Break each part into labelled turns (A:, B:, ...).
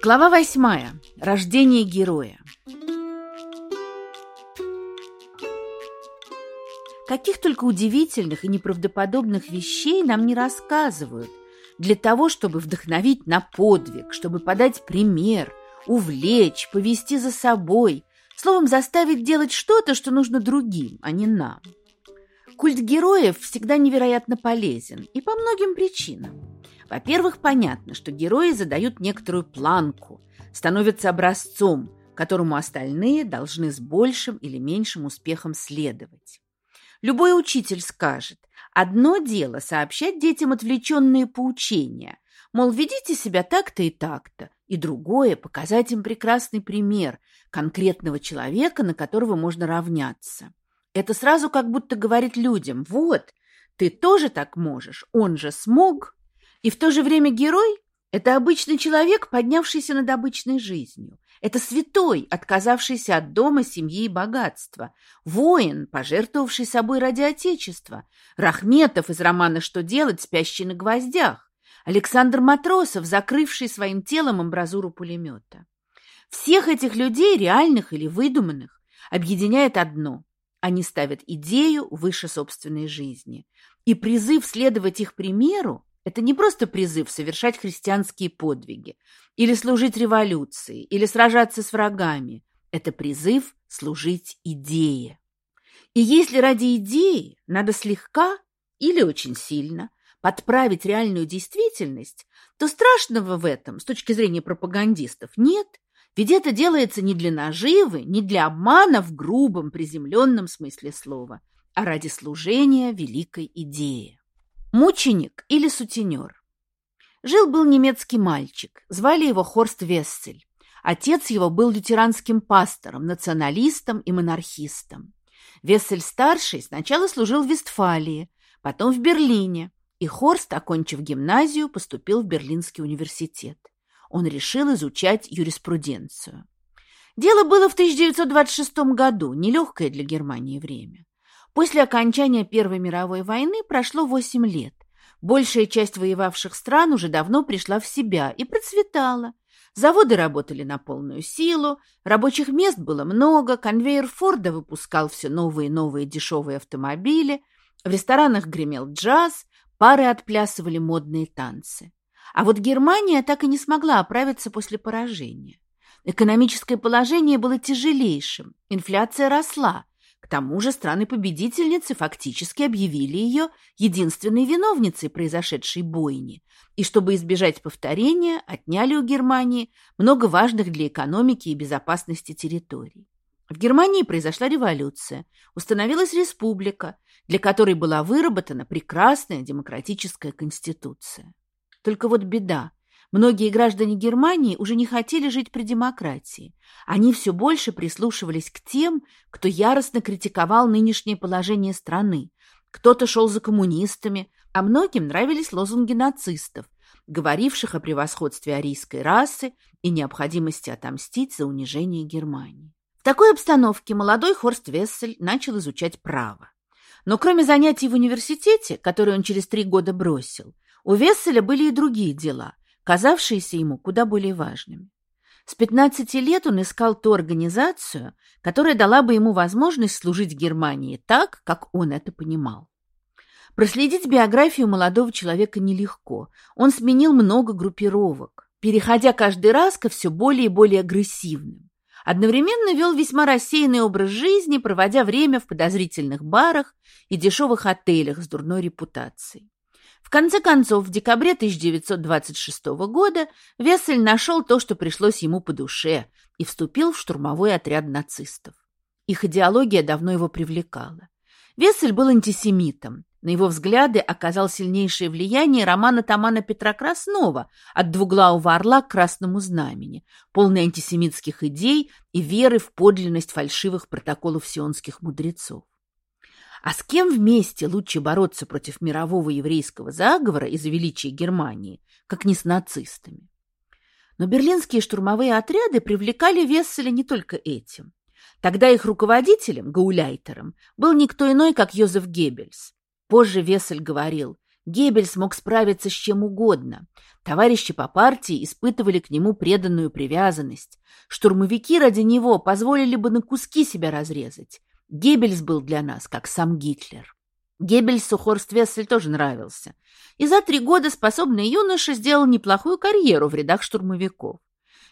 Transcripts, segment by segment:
A: Глава восьмая. Рождение героя. Каких только удивительных и неправдоподобных вещей нам не рассказывают для того, чтобы вдохновить на подвиг, чтобы подать пример, увлечь, повести за собой, словом, заставить делать что-то, что нужно другим, а не нам. Культ героев всегда невероятно полезен и по многим причинам. Во-первых, понятно, что герои задают некоторую планку, становятся образцом, которому остальные должны с большим или меньшим успехом следовать. Любой учитель скажет, одно дело сообщать детям отвлеченные поучения, мол, ведите себя так-то и так-то, и другое – показать им прекрасный пример конкретного человека, на которого можно равняться. Это сразу как будто говорит людям, вот, ты тоже так можешь, он же смог. И в то же время герой – это обычный человек, поднявшийся над обычной жизнью. Это святой, отказавшийся от дома, семьи и богатства. Воин, пожертвовавший собой ради Отечества. Рахметов из романа «Что делать?» спящий на гвоздях. Александр Матросов, закрывший своим телом амбразуру пулемета. Всех этих людей, реальных или выдуманных, объединяет одно – они ставят идею выше собственной жизни. И призыв следовать их примеру это не просто призыв совершать христианские подвиги, или служить революции, или сражаться с врагами. Это призыв служить идее. И если ради идеи надо слегка или очень сильно подправить реальную действительность, то страшного в этом, с точки зрения пропагандистов, нет. Ведь это делается не для наживы, не для обмана в грубом, приземленном смысле слова, а ради служения великой идее. Мученик или сутенер. Жил-был немецкий мальчик, звали его Хорст Вессель. Отец его был лютеранским пастором, националистом и монархистом. Вессель-старший сначала служил в Вестфалии, потом в Берлине, и Хорст, окончив гимназию, поступил в Берлинский университет. Он решил изучать юриспруденцию. Дело было в 1926 году, нелегкое для Германии время. После окончания Первой мировой войны прошло 8 лет. Большая часть воевавших стран уже давно пришла в себя и процветала. Заводы работали на полную силу, рабочих мест было много, конвейер Форда выпускал все новые и новые дешевые автомобили, в ресторанах гремел джаз, пары отплясывали модные танцы. А вот Германия так и не смогла оправиться после поражения. Экономическое положение было тяжелейшим, инфляция росла, к тому же страны-победительницы фактически объявили ее единственной виновницей произошедшей бойни, и чтобы избежать повторения, отняли у Германии много важных для экономики и безопасности территорий. В Германии произошла революция, установилась республика, для которой была выработана прекрасная демократическая конституция. Только вот беда. Многие граждане Германии уже не хотели жить при демократии. Они все больше прислушивались к тем, кто яростно критиковал нынешнее положение страны. Кто-то шел за коммунистами, а многим нравились лозунги нацистов, говоривших о превосходстве арийской расы и необходимости отомстить за унижение Германии. В такой обстановке молодой Хорст Вессель начал изучать право. Но кроме занятий в университете, которые он через три года бросил, у Весселя были и другие дела – казавшиеся ему куда более важными. С 15 лет он искал ту организацию, которая дала бы ему возможность служить Германии так, как он это понимал. Проследить биографию молодого человека нелегко. Он сменил много группировок, переходя каждый раз ко все более и более агрессивным. Одновременно вел весьма рассеянный образ жизни, проводя время в подозрительных барах и дешевых отелях с дурной репутацией. В конце концов, в декабре 1926 года Вессель нашел то, что пришлось ему по душе, и вступил в штурмовой отряд нацистов. Их идеология давно его привлекала. Вессель был антисемитом. На его взгляды оказал сильнейшее влияние романа Тамана Петра Краснова «От двуглавого орла к красному знамени», полный антисемитских идей и веры в подлинность фальшивых протоколов сионских мудрецов. А с кем вместе лучше бороться против мирового еврейского заговора из-за величия Германии, как не с нацистами? Но берлинские штурмовые отряды привлекали Весселя не только этим. Тогда их руководителем, гауляйтером, был никто иной, как Йозеф Геббельс. Позже Вессель говорил, Геббельс мог справиться с чем угодно. Товарищи по партии испытывали к нему преданную привязанность. Штурмовики ради него позволили бы на куски себя разрезать. Геббельс был для нас как сам Гитлер. Геббельсу Хорст Вессель тоже нравился. И за три года способный юноша сделал неплохую карьеру в рядах штурмовиков.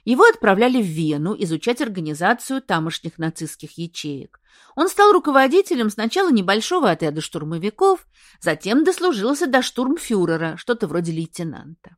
A: Его отправляли в Вену изучать организацию тамошних нацистских ячеек. Он стал руководителем сначала небольшого отряда штурмовиков, затем дослужился до штурмфюрера, что-то вроде лейтенанта.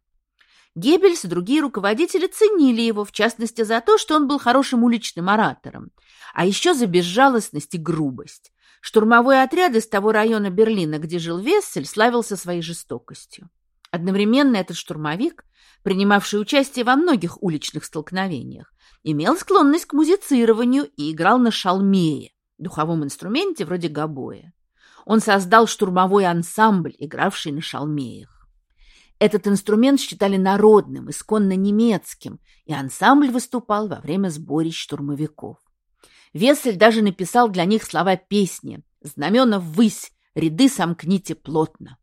A: Геббельс и другие руководители ценили его, в частности, за то, что он был хорошим уличным оратором, а еще за безжалостность и грубость. Штурмовой отряд из того района Берлина, где жил Вессель, славился своей жестокостью. Одновременно этот штурмовик, принимавший участие во многих уличных столкновениях, имел склонность к музицированию и играл на шалмее, духовом инструменте вроде гобоя. Он создал штурмовой ансамбль, игравший на шалмеях. Этот инструмент считали народным, исконно немецким, и ансамбль выступал во время сборищ штурмовиков. Вессель даже написал для них слова песни «Знамена ввысь, ряды сомкните плотно».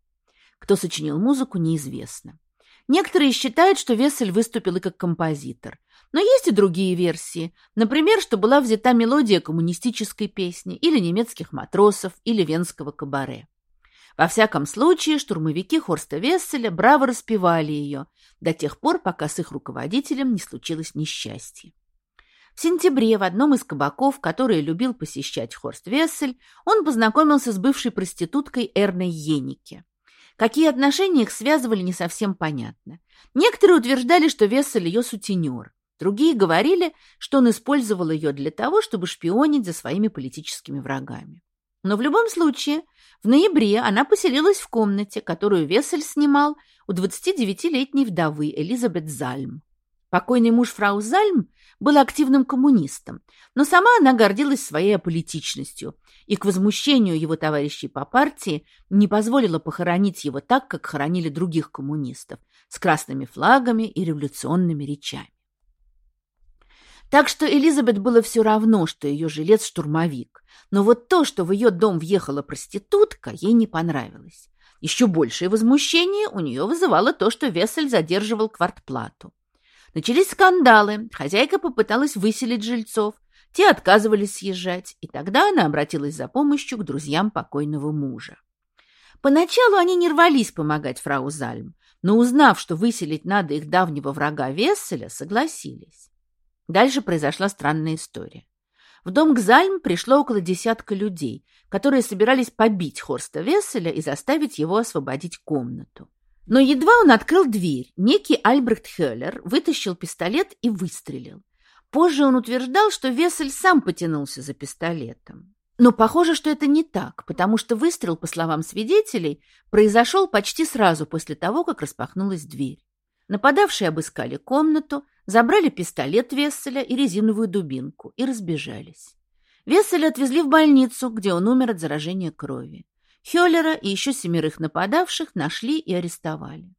A: Кто сочинил музыку, неизвестно. Некоторые считают, что Вессель выступил и как композитор. Но есть и другие версии. Например, что была взята мелодия коммунистической песни или немецких матросов, или венского кабаре. Во всяком случае, штурмовики Хорста Весселя браво распевали ее до тех пор, пока с их руководителем не случилось несчастье. В сентябре в одном из кабаков, которые любил посещать Хорст Вессель, он познакомился с бывшей проституткой Эрной Йенике. Какие отношения их связывали, не совсем понятно. Некоторые утверждали, что Вессель ее сутенер. Другие говорили, что он использовал ее для того, чтобы шпионить за своими политическими врагами. Но в любом случае, в ноябре она поселилась в комнате, которую Вессель снимал у 29-летней вдовы Элизабет Зальм. Покойный муж фрау Зальм был активным коммунистом, но сама она гордилась своей аполитичностью и к возмущению его товарищей по партии не позволила похоронить его так, как хоронили других коммунистов, с красными флагами и революционными речами. Так что Элизабет было все равно, что ее жилец штурмовик, но вот то, что в ее дом въехала проститутка, ей не понравилось. Еще большее возмущение у нее вызывало то, что Вессель задерживал квартплату. Начались скандалы, хозяйка попыталась выселить жильцов, те отказывались съезжать, и тогда она обратилась за помощью к друзьям покойного мужа. Поначалу они не рвались помогать фрау Зальм, но узнав, что выселить надо их давнего врага Весселя, согласились. Дальше произошла странная история. В дом к Зальм пришло около десятка людей, которые собирались побить Хорста Весселя и заставить его освободить комнату. Но едва он открыл дверь, некий Альбрехт Хеллер вытащил пистолет и выстрелил. Позже он утверждал, что Вессель сам потянулся за пистолетом. Но похоже, что это не так, потому что выстрел, по словам свидетелей, произошел почти сразу после того, как распахнулась дверь. Нападавшие обыскали комнату, забрали пистолет Весселя и резиновую дубинку и разбежались. Весселя отвезли в больницу, где он умер от заражения крови. Хеллера и еще семерых нападавших нашли и арестовали.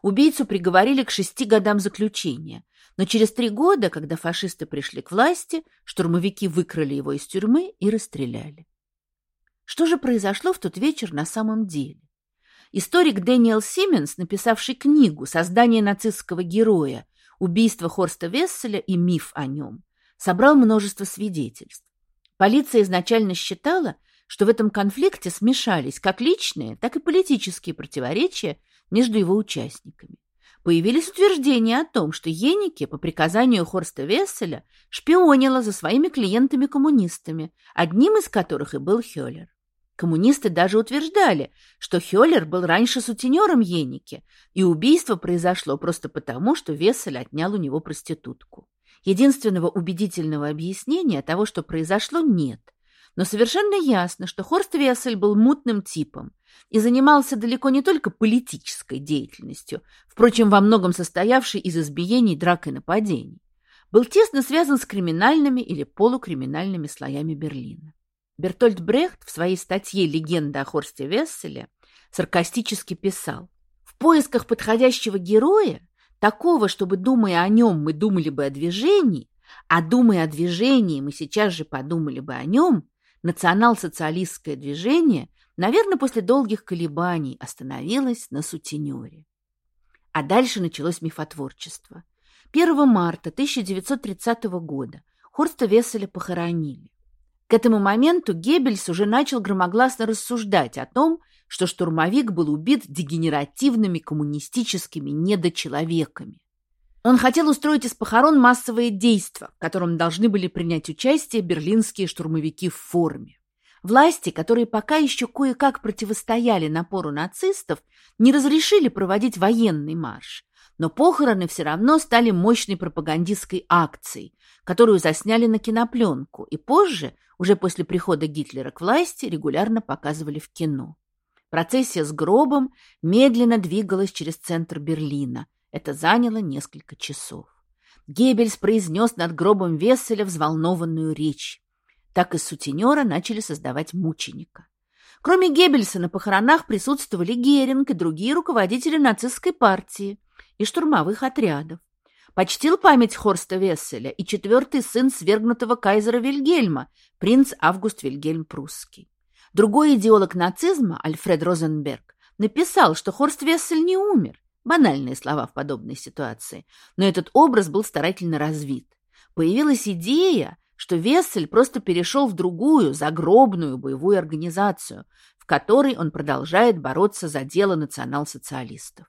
A: Убийцу приговорили к шести годам заключения, но через три года, когда фашисты пришли к власти, штурмовики выкрали его из тюрьмы и расстреляли. Что же произошло в тот вечер на самом деле? Историк Дэниел Сименс, написавший книгу «Создание нацистского героя. Убийство Хорста Весселя и миф о нем», собрал множество свидетельств. Полиция изначально считала, что в этом конфликте смешались как личные, так и политические противоречия между его участниками. Появились утверждения о том, что Енике по приказанию Хорста Весселя шпионила за своими клиентами-коммунистами, одним из которых и был Хёллер. Коммунисты даже утверждали, что Хёллер был раньше сутенером Енике, и убийство произошло просто потому, что Вессель отнял у него проститутку. Единственного убедительного объяснения того, что произошло, нет – но совершенно ясно, что Хорст Вессель был мутным типом и занимался далеко не только политической деятельностью, впрочем, во многом состоявшей из избиений, драк и нападений. Был тесно связан с криминальными или полукриминальными слоями Берлина. Бертольд Брехт в своей статье «Легенда о Хорсте Весселе» саркастически писал «В поисках подходящего героя, такого, чтобы, думая о нем, мы думали бы о движении, а думая о движении, мы сейчас же подумали бы о нем, национал-социалистское движение наверное, после долгих колебаний остановилась на сутенере. А дальше началось мифотворчество. 1 марта 1930 года Хорста Весселя похоронили. К этому моменту Геббельс уже начал громогласно рассуждать о том, что штурмовик был убит дегенеративными коммунистическими недочеловеками. Он хотел устроить из похорон массовое действо, в котором должны были принять участие берлинские штурмовики в форме. Власти, которые пока еще кое-как противостояли напору нацистов, не разрешили проводить военный марш, но похороны все равно стали мощной пропагандистской акцией, которую засняли на кинопленку и позже, уже после прихода Гитлера к власти, регулярно показывали в кино. Процессия с гробом медленно двигалась через центр Берлина. Это заняло несколько часов. Геббельс произнес над гробом Весселя взволнованную речь. Так из сутенера начали создавать мученика. Кроме Геббельса на похоронах присутствовали Геринг и другие руководители нацистской партии и штурмовых отрядов. Почтил память Хорста Весселя и четвертый сын свергнутого кайзера Вильгельма, принц Август Вильгельм Прусский. Другой идеолог нацизма, Альфред Розенберг, написал, что Хорст Вессель не умер. Банальные слова в подобной ситуации. Но этот образ был старательно развит. Появилась идея, что Вессель просто перешел в другую, загробную боевую организацию, в которой он продолжает бороться за дело национал-социалистов.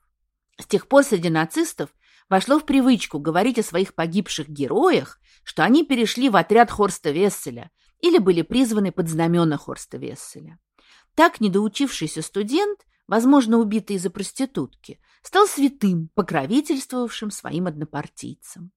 A: С тех пор среди нацистов вошло в привычку говорить о своих погибших героях, что они перешли в отряд Хорста Весселя или были призваны под знамена Хорста Весселя. Так недоучившийся студент, возможно, убитый из-за проститутки, стал святым, покровительствовавшим своим однопартийцам.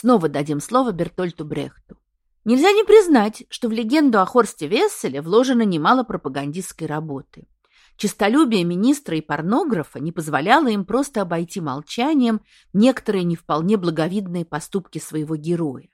A: Снова дадим слово Бертольту Брехту. Нельзя не признать, что в легенду о Хорсте Весселе вложено немало пропагандистской работы. Чистолюбие министра и порнографа не позволяло им просто обойти молчанием некоторые не вполне благовидные поступки своего героя.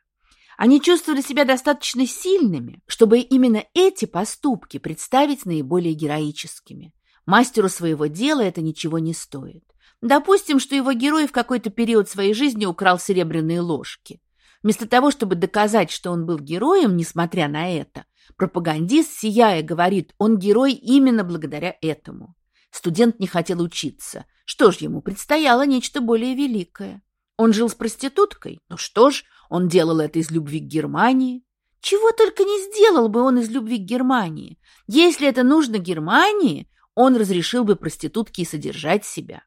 A: Они чувствовали себя достаточно сильными, чтобы именно эти поступки представить наиболее героическими. Мастеру своего дела это ничего не стоит. Допустим, что его герой в какой-то период своей жизни украл серебряные ложки. Вместо того, чтобы доказать, что он был героем, несмотря на это, Пропагандист, сияя, говорит, он герой именно благодаря этому. Студент не хотел учиться. Что ж, ему предстояло нечто более великое. Он жил с проституткой? Ну что ж, он делал это из любви к Германии. Чего только не сделал бы он из любви к Германии. Если это нужно Германии, он разрешил бы проститутке содержать себя.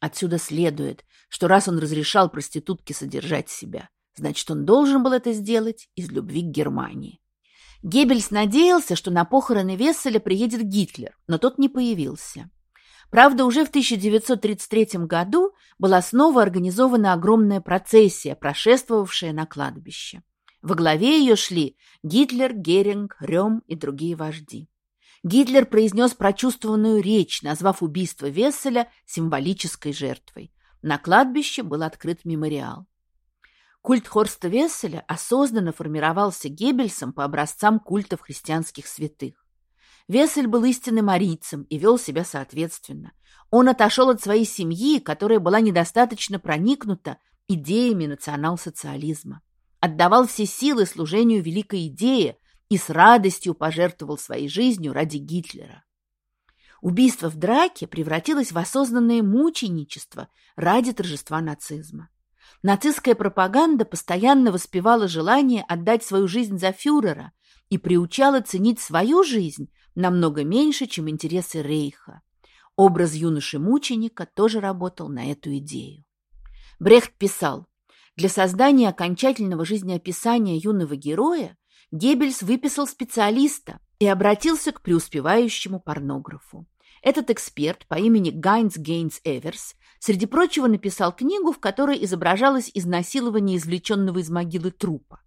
A: Отсюда следует, что раз он разрешал проститутке содержать себя, значит, он должен был это сделать из любви к Германии. Геббельс надеялся, что на похороны Весселя приедет Гитлер, но тот не появился. Правда, уже в 1933 году была снова организована огромная процессия, прошествовавшая на кладбище. Во главе ее шли Гитлер, Геринг, Рем и другие вожди. Гитлер произнес прочувствованную речь, назвав убийство Весселя символической жертвой. На кладбище был открыт мемориал. Культ Хорста Весселя осознанно формировался Геббельсом по образцам культов христианских святых. Вессель был истинным арийцем и вел себя соответственно. Он отошел от своей семьи, которая была недостаточно проникнута идеями национал-социализма. Отдавал все силы служению великой идее и с радостью пожертвовал своей жизнью ради Гитлера. Убийство в драке превратилось в осознанное мученичество ради торжества нацизма. Нацистская пропаганда постоянно воспевала желание отдать свою жизнь за фюрера и приучала ценить свою жизнь намного меньше, чем интересы Рейха. Образ юноши-мученика тоже работал на эту идею. Брехт писал, для создания окончательного жизнеописания юного героя Геббельс выписал специалиста и обратился к преуспевающему порнографу. Этот эксперт по имени Гайнс Гейнс Эверс, среди прочего, написал книгу, в которой изображалось изнасилование извлеченного из могилы трупа.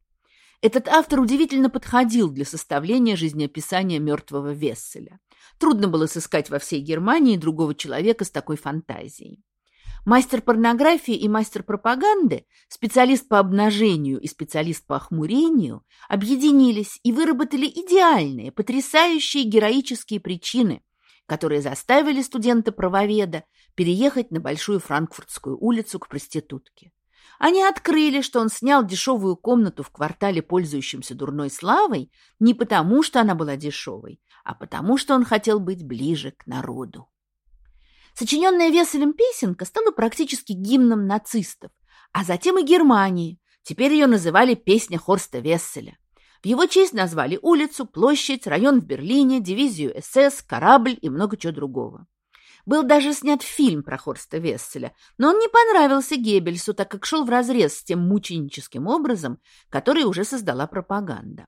A: Этот автор удивительно подходил для составления жизнеописания мертвого Весселя. Трудно было сыскать во всей Германии другого человека с такой фантазией. Мастер порнографии и мастер пропаганды, специалист по обнажению и специалист по охмурению объединились и выработали идеальные, потрясающие героические причины – которые заставили студента-правоведа переехать на Большую Франкфуртскую улицу к проститутке. Они открыли, что он снял дешевую комнату в квартале, пользующемся дурной славой, не потому, что она была дешевой, а потому что он хотел быть ближе к народу. Сочиненная Весселем песенка стала практически гимном нацистов, а затем и Германии. Теперь ее называли «Песня Хорста Весселя». В его честь назвали улицу, площадь, район в Берлине, дивизию СС, корабль и много чего другого. Был даже снят фильм про Хорста Весселя, но он не понравился Геббельсу, так как шел вразрез с тем мученическим образом, который уже создала пропаганда.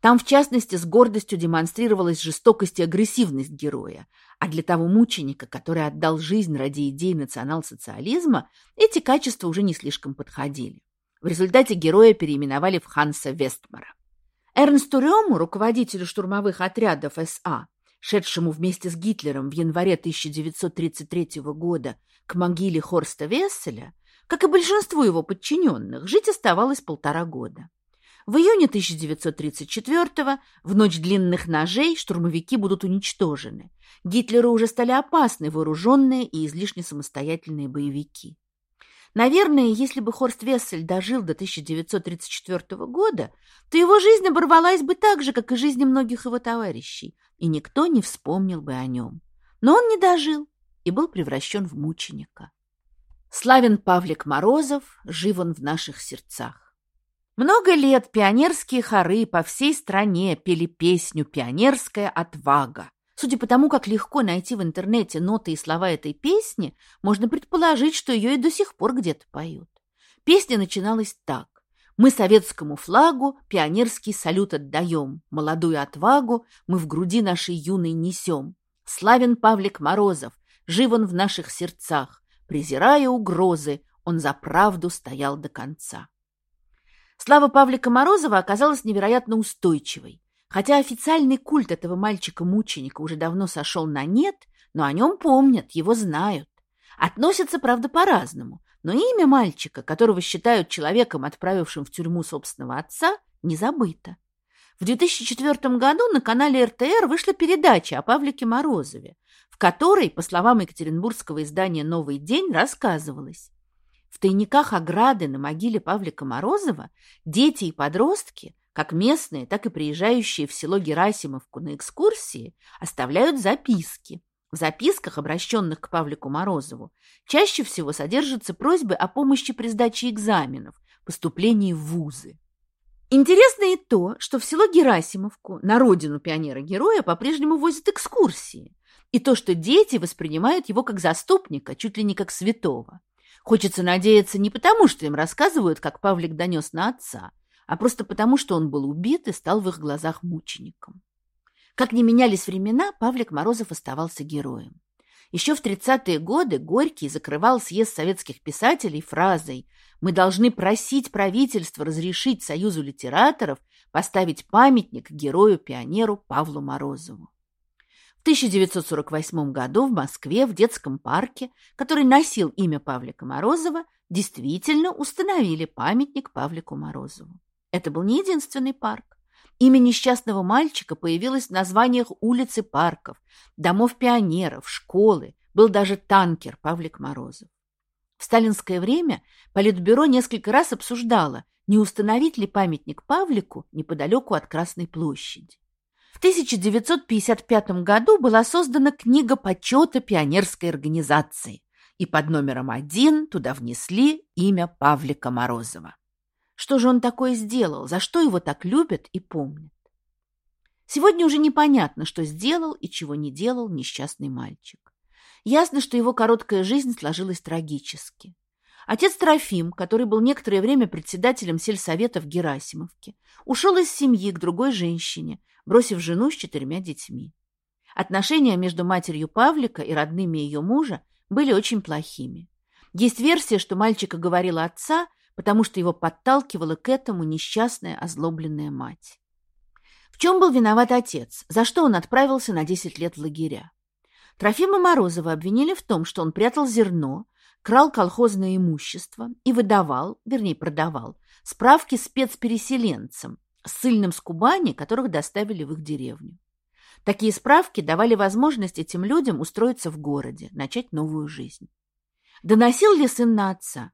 A: Там, в частности, с гордостью демонстрировалась жестокость и агрессивность героя, а для того мученика, который отдал жизнь ради идей национал-социализма, эти качества уже не слишком подходили. В результате героя переименовали в Ханса Вестмара. Эрнсту Рему, руководителю штурмовых отрядов СА, шедшему вместе с Гитлером в январе 1933 года к могиле Хорста Весселя, как и большинству его подчиненных, жить оставалось полтора года. В июне 1934-го, в ночь длинных ножей, штурмовики будут уничтожены. Гитлеру уже стали опасны вооруженные и излишне самостоятельные боевики. Наверное, если бы Хорст Вессель дожил до 1934 года, то его жизнь оборвалась бы так же, как и жизни многих его товарищей, и никто не вспомнил бы о нем. Но он не дожил и был превращен в мученика. Славен Павлик Морозов, жив он в наших сердцах. Много лет пионерские хоры по всей стране пели песню «Пионерская отвага». Судя по тому, как легко найти в интернете ноты и слова этой песни, можно предположить, что ее и до сих пор где-то поют. Песня начиналась так. «Мы советскому флагу пионерский салют отдаем, молодую отвагу мы в груди нашей юной несем. Славен Павлик Морозов, жив он в наших сердцах, презирая угрозы, он за правду стоял до конца». Слава Павлика Морозова оказалась невероятно устойчивой. Хотя официальный культ этого мальчика-мученика уже давно сошел на нет, но о нем помнят, его знают. Относятся, правда, по-разному, но имя мальчика, которого считают человеком, отправившим в тюрьму собственного отца, не забыто. В 2004 году на канале РТР вышла передача о Павлике Морозове, в которой, по словам екатеринбургского издания «Новый день», рассказывалось. В тайниках ограды на могиле Павлика Морозова дети и подростки, как местные, так и приезжающие в село Герасимовку на экскурсии, оставляют записки. В записках, обращенных к Павлику Морозову, чаще всего содержатся просьбы о помощи при сдаче экзаменов, поступлении в вузы. Интересно и то, что в село Герасимовку, на родину пионера-героя, по-прежнему возят экскурсии, и то, что дети воспринимают его как заступника, чуть ли не как святого. Хочется надеяться не потому, что им рассказывают, как Павлик донес на отца, а просто потому, что он был убит и стал в их глазах мучеником. Как ни менялись времена, Павлик Морозов оставался героем. Еще в 30-е годы Горький закрывал съезд советских писателей фразой «Мы должны просить правительство разрешить Союзу литераторов поставить памятник герою-пионеру Павлу Морозову». 1948 году в Москве в детском парке, который носил имя Павлика Морозова, действительно установили памятник Павлику Морозову. Это был не единственный парк. Имя несчастного мальчика появилось в названиях улиц и парков, домов пионеров, школы, был даже танкер Павлик Морозов. В сталинское время Политбюро несколько раз обсуждало, не установить ли памятник Павлику неподалеку от Красной площади. В 1955 году была создана книга почета пионерской организации, и под номером один туда внесли имя Павлика Морозова. Что же он такое сделал, за что его так любят и помнят? Сегодня уже непонятно, что сделал и чего не делал несчастный мальчик. Ясно, что его короткая жизнь сложилась трагически. Отец Трофим, который был некоторое время председателем сельсовета в Герасимовке, ушел из семьи к другой женщине, бросив жену с четырьмя детьми. Отношения между матерью Павлика и родными ее мужа были очень плохими. Есть версия, что мальчика говорила отца, потому что его подталкивала к этому несчастная озлобленная мать. В чем был виноват отец? За что он отправился на 10 лет в лагеря? Трофима Морозова обвинили в том, что он прятал зерно, крал колхозное имущество и выдавал, вернее продавал, справки спецпереселенцам, ссыльным с Кубани, которых доставили в их деревню. Такие справки давали возможность этим людям устроиться в городе, начать новую жизнь. Доносил ли сын на отца?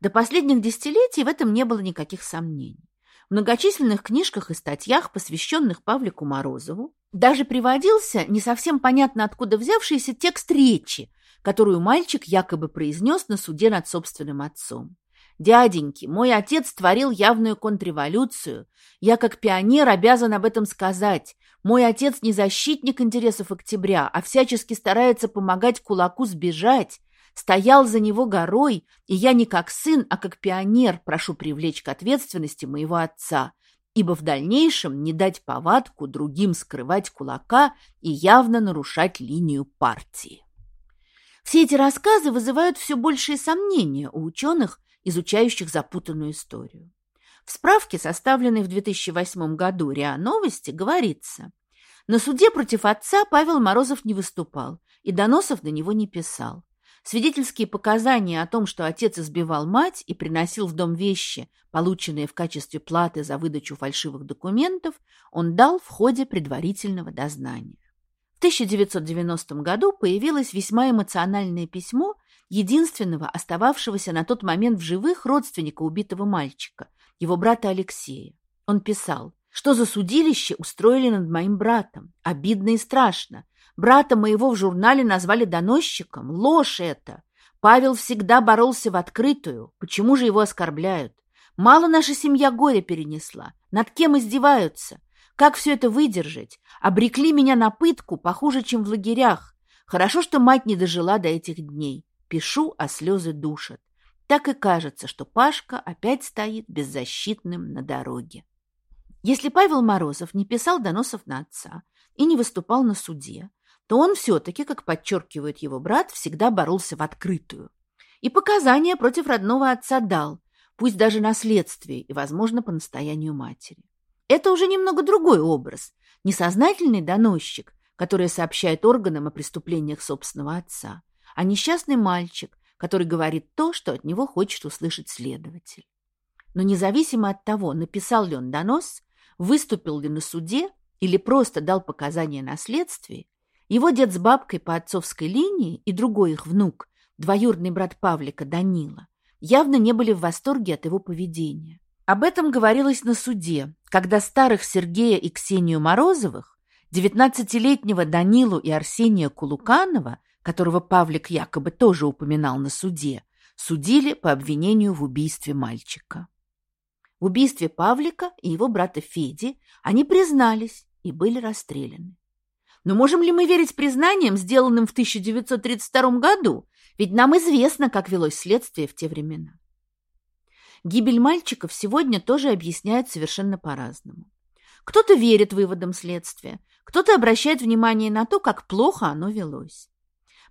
A: До последних десятилетий в этом не было никаких сомнений. В многочисленных книжках и статьях, посвященных Павлику Морозову, Даже приводился не совсем понятно откуда взявшийся текст речи, которую мальчик якобы произнес на суде над собственным отцом. «Дяденьки, мой отец творил явную контрреволюцию. Я, как пионер, обязан об этом сказать. Мой отец не защитник интересов октября, а всячески старается помогать кулаку сбежать. Стоял за него горой, и я не как сын, а как пионер прошу привлечь к ответственности моего отца, ибо в дальнейшем не дать повадку другим скрывать кулака и явно нарушать линию партии». Все эти рассказы вызывают все большие сомнения у ученых, изучающих запутанную историю. В справке, составленной в 2008 году РИА Новости, говорится, на суде против отца Павел Морозов не выступал и доносов на него не писал. Свидетельские показания о том, что отец избивал мать и приносил в дом вещи, полученные в качестве платы за выдачу фальшивых документов, он дал в ходе предварительного дознания. В 1990 году появилось весьма эмоциональное письмо единственного остававшегося на тот момент в живых родственника убитого мальчика, его брата Алексея. Он писал, что за судилище устроили над моим братом. Обидно и страшно. Брата моего в журнале назвали доносчиком. Ложь это. Павел всегда боролся в открытую. Почему же его оскорбляют? Мало наша семья горя перенесла. Над кем издеваются? Как все это выдержать? Обрекли меня на пытку, похуже, чем в лагерях. Хорошо, что мать не дожила до этих дней. Пишу, а слезы душат. Так и кажется, что Пашка опять стоит беззащитным на дороге. Если Павел Морозов не писал доносов на отца и не выступал на суде, то он все-таки, как подчеркивает его брат, всегда боролся в открытую. И показания против родного отца дал, пусть даже на следствии и, возможно, по настоянию матери. Это уже немного другой образ. Несознательный доносчик, который сообщает органам о преступлениях собственного отца, а несчастный мальчик, который говорит то, что от него хочет услышать следователь. Но независимо от того, написал ли он донос, выступил ли на суде или просто дал показания на следствии, его дед с бабкой по отцовской линии и другой их внук, двоюродный брат Павлика Данила, явно не были в восторге от его поведения. Об этом говорилось на суде, когда старых Сергея и Ксению Морозовых, девятнадцатилетнего Данилу и Арсения Кулуканова, которого Павлик якобы тоже упоминал на суде, судили по обвинению в убийстве мальчика. В убийстве Павлика и его брата Феди они признались и были расстреляны. Но можем ли мы верить признаниям, сделанным в 1932 году? Ведь нам известно, как велось следствие в те времена. Гибель мальчиков сегодня тоже объясняют совершенно по-разному. Кто-то верит выводам следствия, кто-то обращает внимание на то, как плохо оно велось.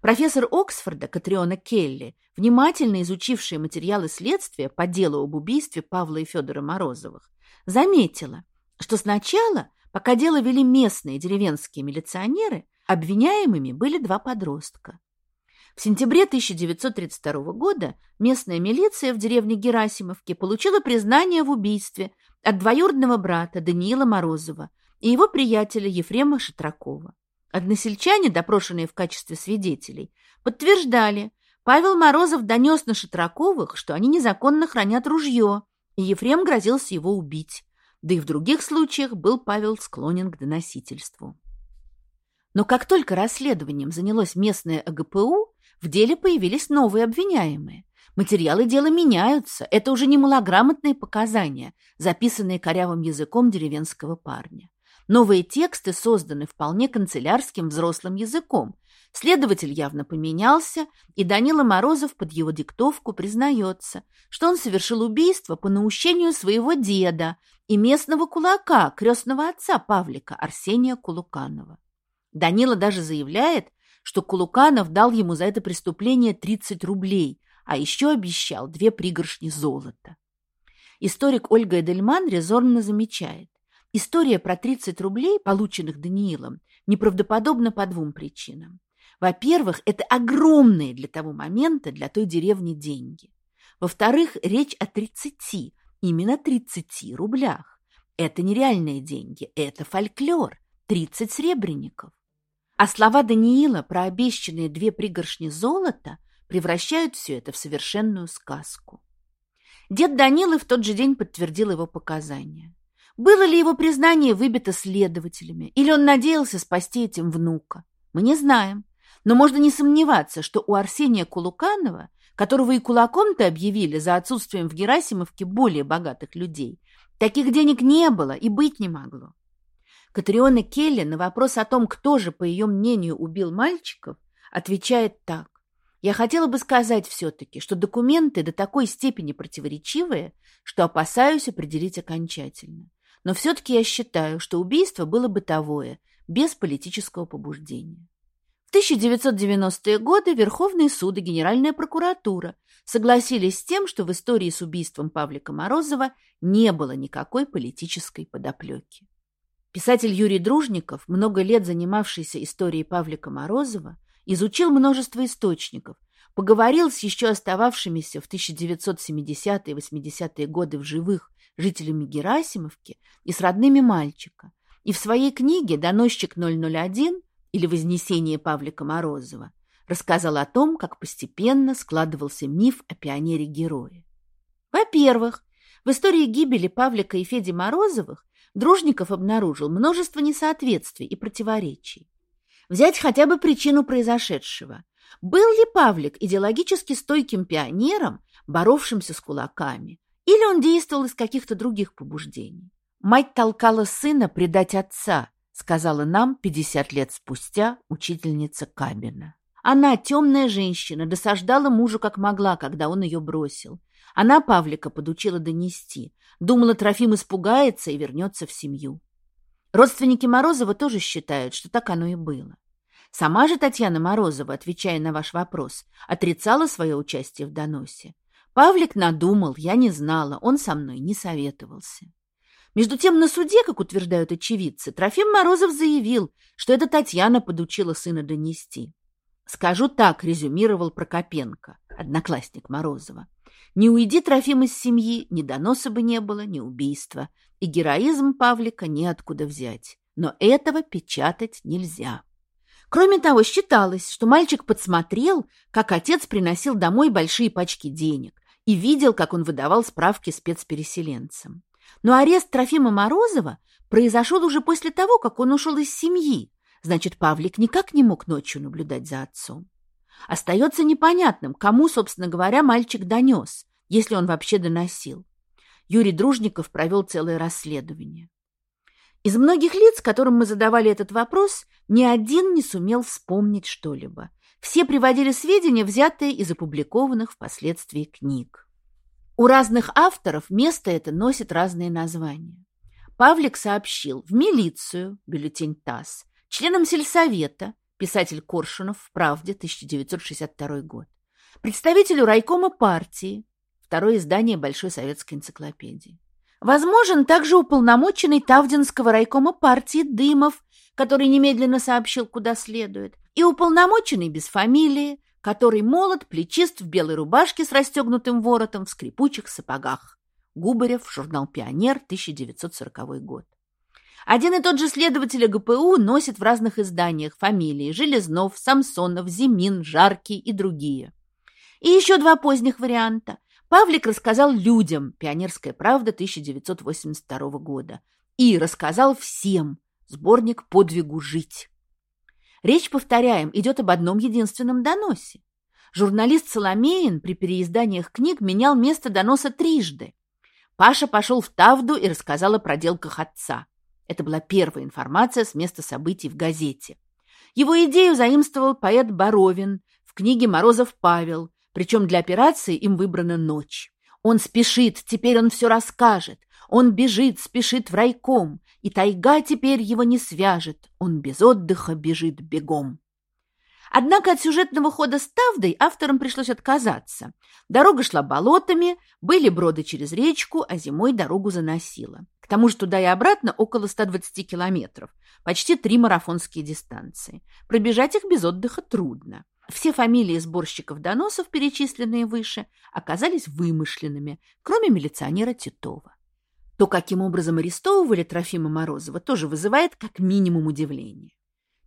A: Профессор Оксфорда Катриона Келли, внимательно изучившая материалы следствия по делу об убийстве Павла и Федора Морозовых, заметила, что сначала, пока дело вели местные деревенские милиционеры, обвиняемыми были два подростка. В сентябре 1932 года местная милиция в деревне Герасимовке получила признание в убийстве от двоюродного брата Даниила Морозова и его приятеля Ефрема Шатракова. Односельчане, допрошенные в качестве свидетелей, подтверждали, Павел Морозов донес на Шатраковых, что они незаконно хранят ружье, и Ефрем грозился его убить. Да и в других случаях был Павел склонен к доносительству. Но как только расследованием занялось местное АГПУ, в деле появились новые обвиняемые. Материалы дела меняются. Это уже не малограмотные показания, записанные корявым языком деревенского парня. Новые тексты созданы вполне канцелярским взрослым языком. Следователь явно поменялся, и Данила Морозов под его диктовку признается, что он совершил убийство по наущению своего деда и местного кулака, крестного отца Павлика, Арсения Кулуканова. Данила даже заявляет, что Кулуканов дал ему за это преступление 30 рублей, а еще обещал две пригоршни золота. Историк Ольга Эдельман резонно замечает, история про 30 рублей, полученных Даниилом, неправдоподобна по двум причинам. Во-первых, это огромные для того момента, для той деревни деньги. Во-вторых, речь о 30, именно 30 рублях. Это нереальные деньги, это фольклор, 30 сребреников. А слова Даниила про обещанные две пригоршни золота превращают все это в совершенную сказку. Дед Данилы в тот же день подтвердил его показания. Было ли его признание выбито следователями, или он надеялся спасти этим внука? Мы не знаем. Но можно не сомневаться, что у Арсения Кулуканова, которого и кулаком-то объявили за отсутствием в Герасимовке более богатых людей, таких денег не было и быть не могло. Катриона Келли на вопрос о том, кто же, по ее мнению, убил мальчиков, отвечает так. Я хотела бы сказать все-таки, что документы до такой степени противоречивые, что опасаюсь определить окончательно. Но все-таки я считаю, что убийство было бытовое, без политического побуждения. В 1990-е годы Верховный суд и Генеральная прокуратура согласились с тем, что в истории с убийством Павлика Морозова не было никакой политической подоплеки. Писатель Юрий Дружников, много лет занимавшийся историей Павлика Морозова, изучил множество источников, поговорил с еще остававшимися в 1970-е и 80-е годы в живых жителями Герасимовки и с родными мальчика, и в своей книге «Доносчик 001» или «Вознесение Павлика Морозова» рассказал о том, как постепенно складывался миф о пионере-герое. Во-первых, в истории гибели Павлика и Феди Морозовых Дружников обнаружил множество несоответствий и противоречий. Взять хотя бы причину произошедшего. Был ли Павлик идеологически стойким пионером, боровшимся с кулаками, или он действовал из каких-то других побуждений? Мать толкала сына предать отца, сказала нам 50 лет спустя учительница Кабина. Она, темная женщина, досаждала мужу как могла, когда он ее бросил. Она Павлика подучила донести. Думала, Трофим испугается и вернется в семью. Родственники Морозова тоже считают, что так оно и было. Сама же Татьяна Морозова, отвечая на ваш вопрос, отрицала свое участие в доносе. Павлик надумал, я не знала, он со мной не советовался. Между тем, на суде, как утверждают очевидцы, Трофим Морозов заявил, что это Татьяна подучила сына донести. «Скажу так», — резюмировал Прокопенко, одноклассник Морозова. «Не уйди, Трофим, из семьи, ни доноса бы не было, ни убийства, и героизм Павлика неоткуда взять. Но этого печатать нельзя». Кроме того, считалось, что мальчик подсмотрел, как отец приносил домой большие пачки денег и видел, как он выдавал справки спецпереселенцам. Но арест Трофима Морозова произошел уже после того, как он ушел из семьи. Значит, Павлик никак не мог ночью наблюдать за отцом. Остается непонятным, кому, собственно говоря, мальчик донес, если он вообще доносил. Юрий Дружников провел целое расследование. Из многих лиц, которым мы задавали этот вопрос, ни один не сумел вспомнить что-либо. Все приводили сведения, взятые из опубликованных впоследствии книг. У разных авторов место это носит разные названия. Павлик сообщил в милицию, бюллетень ТАСС, членам сельсовета, писатель Коршунов в «Правде», 1962 год, представителю райкома партии, второе издание Большой советской энциклопедии. Возможен также уполномоченный Тавдинского райкома партии Дымов, который немедленно сообщил, куда следует, и уполномоченный без фамилии, который молод, плечист, в белой рубашке с расстегнутым воротом, в скрипучих сапогах. Губарев, журнал «Пионер», 1940 год. Один и тот же следователь ГПУ носит в разных изданиях фамилии Железнов, Самсонов, Зимин, Жаркий и другие. И еще два поздних варианта. Павлик рассказал людям «Пионерская правда» 1982 года и рассказал всем сборник «Подвигу жить». Речь, повторяем, идет об одном единственном доносе. Журналист Соломеин при переизданиях книг менял место доноса трижды. Паша пошел в Тавду и рассказал о проделках отца. Это была первая информация с места событий в газете. Его идею заимствовал поэт Боровин в книге «Морозов Павел», причем для операции им выбрана ночь. Он спешит, теперь он все расскажет. Он бежит, спешит в райком и тайга теперь его не свяжет, он без отдыха бежит бегом. Однако от сюжетного хода с Тавдой авторам пришлось отказаться. Дорога шла болотами, были броды через речку, а зимой дорогу заносило. К тому же туда и обратно около 120 километров, почти три марафонские дистанции. Пробежать их без отдыха трудно. Все фамилии сборщиков доносов, перечисленные выше, оказались вымышленными, кроме милиционера Титова. То, каким образом арестовывали Трофима Морозова, тоже вызывает как минимум удивление.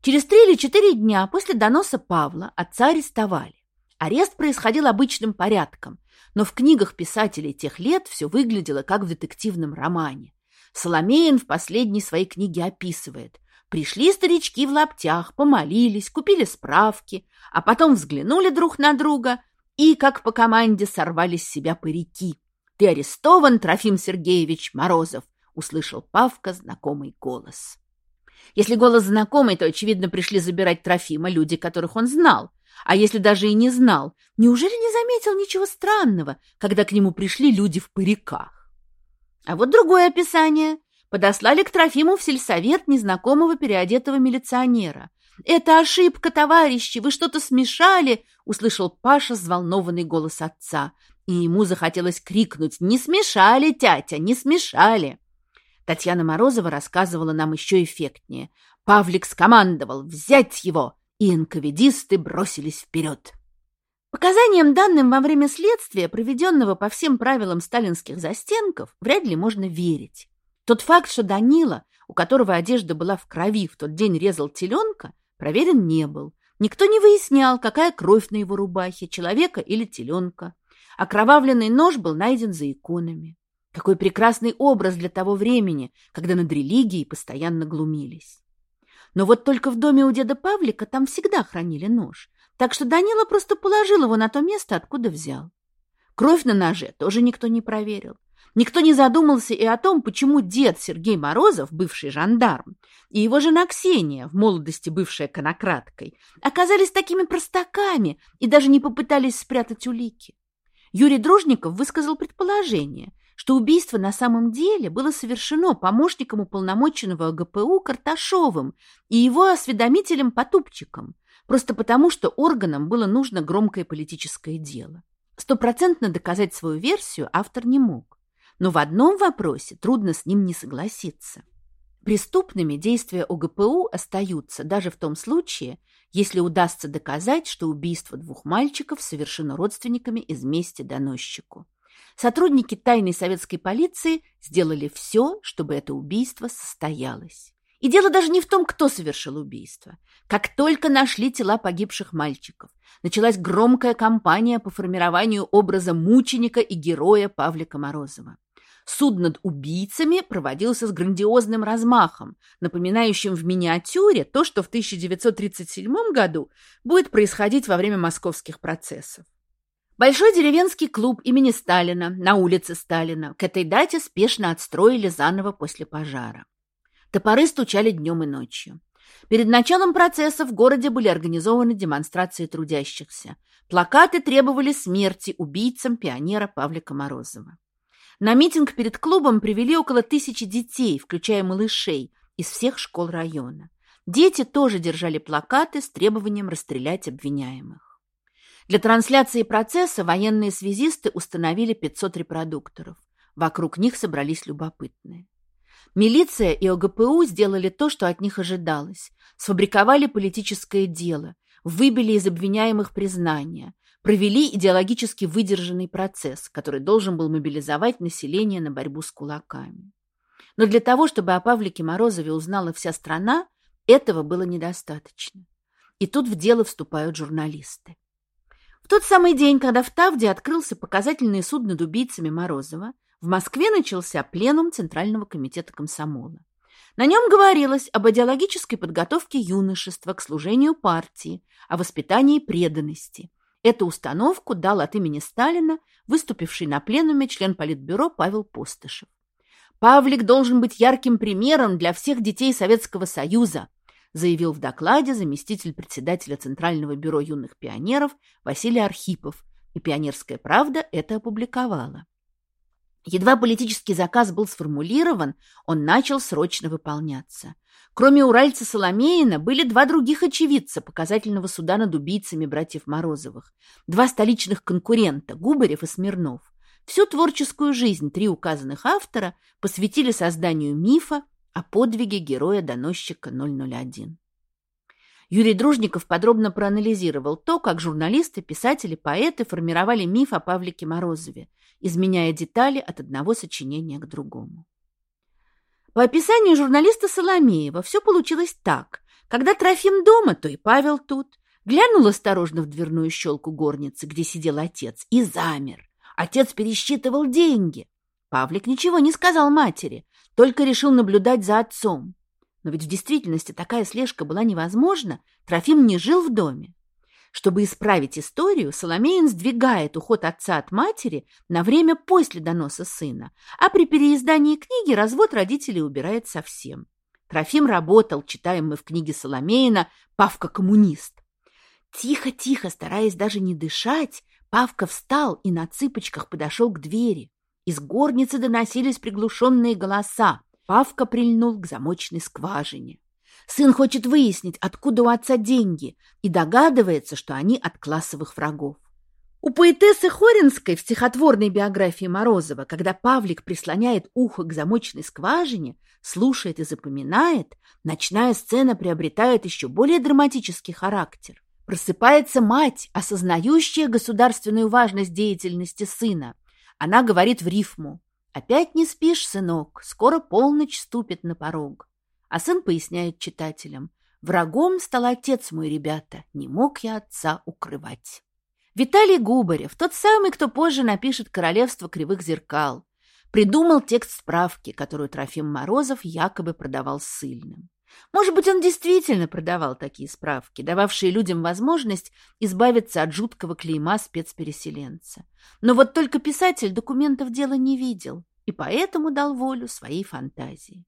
A: Через три или четыре дня после доноса Павла отца арестовали. Арест происходил обычным порядком, но в книгах писателей тех лет все выглядело как в детективном романе. Соломеин в последней своей книге описывает. Пришли старички в лаптях, помолились, купили справки, а потом взглянули друг на друга и, как по команде, сорвали с себя парики. «Ты арестован, Трофим Сергеевич Морозов!» — услышал Павка знакомый голос. Если голос знакомый, то, очевидно, пришли забирать Трофима люди, которых он знал. А если даже и не знал, неужели не заметил ничего странного, когда к нему пришли люди в париках? А вот другое описание. Подослали к Трофиму в сельсовет незнакомого переодетого милиционера. «Это ошибка, товарищи, вы что-то смешали!» — услышал Паша взволнованный голос отца. И ему захотелось крикнуть «Не смешали, тятя, не смешали!» Татьяна Морозова рассказывала нам еще эффектнее. Павлик скомандовал «Взять его!» и инковидисты бросились вперед. Показаниям, данным во время следствия, проведенного по всем правилам сталинских застенков, вряд ли можно верить. Тот факт, что Данила, у которого одежда была в крови, в тот день резал теленка, проверен не был. Никто не выяснял, какая кровь на его рубахе, человека или теленка. Окровавленный нож был найден за иконами. Какой прекрасный образ для того времени, когда над религией постоянно глумились. Но вот только в доме у деда Павлика там всегда хранили нож, так что Данила просто положил его на то место, откуда взял. Кровь на ноже тоже никто не проверил. Никто не задумался и о том, почему дед Сергей Морозов, бывший жандарм, и его жена Ксения, в молодости бывшая конократкой, оказались такими простаками и даже не попытались спрятать улики. Юрий Дружников высказал предположение, что убийство на самом деле было совершено помощником уполномоченного ГПУ Карташовым и его осведомителем Потупчиком, просто потому, что органам было нужно громкое политическое дело. Стопроцентно доказать свою версию автор не мог. Но в одном вопросе трудно с ним не согласиться. Преступными действия ОГПУ остаются даже в том случае, если удастся доказать, что убийство двух мальчиков совершено родственниками из мести доносчику. Сотрудники тайной советской полиции сделали все, чтобы это убийство состоялось. И дело даже не в том, кто совершил убийство. Как только нашли тела погибших мальчиков, началась громкая кампания по формированию образа мученика и героя Павлика Морозова. Суд над убийцами проводился с грандиозным размахом, напоминающим в миниатюре то, что в 1937 году будет происходить во время московских процессов. Большой деревенский клуб имени Сталина на улице Сталина к этой дате спешно отстроили заново после пожара. Топоры стучали днем и ночью. Перед началом процесса в городе были организованы демонстрации трудящихся. Плакаты требовали смерти убийцам пионера Павлика Морозова. На митинг перед клубом привели около тысячи детей, включая малышей, из всех школ района. Дети тоже держали плакаты с требованием расстрелять обвиняемых. Для трансляции процесса военные связисты установили 500 репродукторов. Вокруг них собрались любопытные. Милиция и ОГПУ сделали то, что от них ожидалось. Сфабриковали политическое дело, выбили из обвиняемых признания, провели идеологически выдержанный процесс, который должен был мобилизовать население на борьбу с кулаками. Но для того, чтобы о Павлике Морозове узнала вся страна, этого было недостаточно. И тут в дело вступают журналисты. В тот самый день, когда в Тавде открылся показательный суд над убийцами Морозова, в Москве начался пленум Центрального комитета комсомола. На нем говорилось об идеологической подготовке юношества к служению партии, о воспитании преданности. Эту установку дал от имени Сталина выступивший на пленуме член Политбюро Павел Постышев. Павлик должен быть ярким примером для всех детей Советского Союза, заявил в докладе заместитель председателя Центрального бюро юных пионеров Василий Архипов, и «Пионерская правда» это опубликовала. Едва политический заказ был сформулирован, он начал срочно выполняться. Кроме уральца Соломеина были два других очевидца показательного суда над убийцами братьев Морозовых, два столичных конкурента – Губарев и Смирнов. Всю творческую жизнь три указанных автора посвятили созданию мифа о подвиге героя-доносчика 001. Юрий Дружников подробно проанализировал то, как журналисты, писатели, поэты формировали миф о Павлике Морозове, изменяя детали от одного сочинения к другому. По описанию журналиста Соломеева все получилось так. Когда Трофим дома, то и Павел тут. Глянул осторожно в дверную щелку горницы, где сидел отец, и замер. Отец пересчитывал деньги. Павлик ничего не сказал матери, Только решил наблюдать за отцом. Но ведь в действительности такая слежка была невозможна, Трофим не жил в доме. Чтобы исправить историю, Соломеин сдвигает уход отца от матери на время после доноса сына, а при переиздании книги развод родителей убирает совсем. Трофим работал, читаем мы в книге Соломеина «Павка коммунист». Тихо-тихо, стараясь даже не дышать, Павка встал и на цыпочках подошел к двери. Из горницы доносились приглушенные голоса. Павка прильнул к замочной скважине. Сын хочет выяснить, откуда у отца деньги, и догадывается, что они от классовых врагов. У поэтессы Хоринской в стихотворной биографии Морозова, когда Павлик прислоняет ухо к замочной скважине, слушает и запоминает, ночная сцена приобретает еще более драматический характер. Просыпается мать, осознающая государственную важность деятельности сына. Она говорит в рифму «Опять не спишь, сынок, скоро полночь ступит на порог». А сын поясняет читателям «Врагом стал отец мой, ребята, не мог я отца укрывать». Виталий Губарев, тот самый, кто позже напишет «Королевство кривых зеркал», придумал текст справки, которую Трофим Морозов якобы продавал ссыльным. Может быть, он действительно продавал такие справки, дававшие людям возможность избавиться от жуткого клейма спецпереселенца. Но вот только писатель документов дела не видел и поэтому дал волю своей фантазии.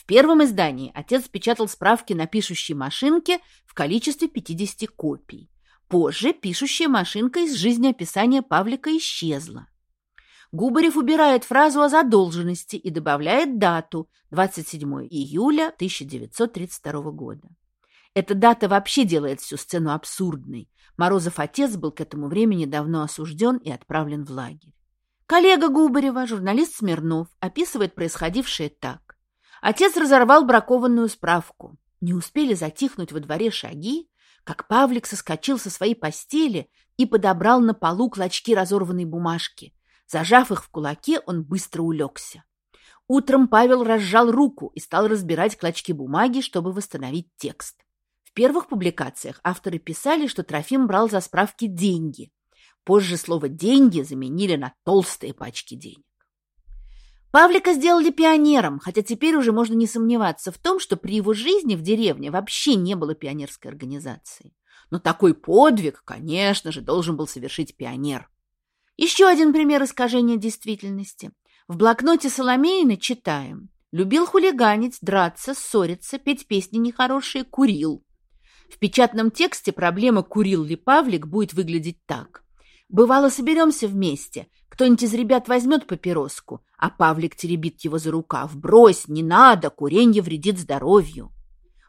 A: В первом издании отец печатал справки на пишущей машинке в количестве 50 копий. Позже пишущая машинка из жизнеописания Павлика исчезла. Губарев убирает фразу о задолженности и добавляет дату 27 июля 1932 года. Эта дата вообще делает всю сцену абсурдной. Морозов отец был к этому времени давно осужден и отправлен в лагерь. Коллега Губарева, журналист Смирнов, описывает происходившее так. Отец разорвал бракованную справку. Не успели затихнуть во дворе шаги, как Павлик соскочил со своей постели и подобрал на полу клочки разорванной бумажки. Зажав их в кулаке, он быстро улегся. Утром Павел разжал руку и стал разбирать клочки бумаги, чтобы восстановить текст. В первых публикациях авторы писали, что Трофим брал за справки деньги. Позже слово «деньги» заменили на толстые пачки денег. Павлика сделали пионером, хотя теперь уже можно не сомневаться в том, что при его жизни в деревне вообще не было пионерской организации. Но такой подвиг, конечно же, должен был совершить пионер. Еще один пример искажения действительности. В блокноте Соломеина читаем. Любил хулиганить, драться, ссориться, петь песни нехорошие, курил. В печатном тексте проблема «курил ли Павлик» будет выглядеть так. Бывало, соберемся вместе, кто-нибудь из ребят возьмет папироску, а Павлик теребит его за рукав. «Брось, не надо, куренье вредит здоровью».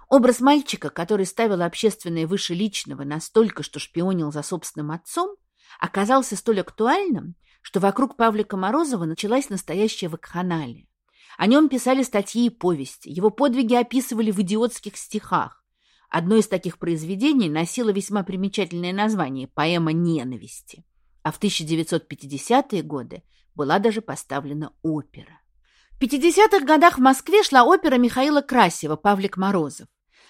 A: Образ мальчика, который ставил общественное выше личного настолько, что шпионил за собственным отцом, оказался столь актуальным, что вокруг Павлика Морозова началась настоящая вакханалия. О нем писали статьи и повести, его подвиги описывали в идиотских стихах. Одно из таких произведений носило весьма примечательное название «Поэма ненависти», а в 1950-е годы была даже поставлена опера. В 50-х годах в Москве шла опера Михаила Красева «Павлик Морозов».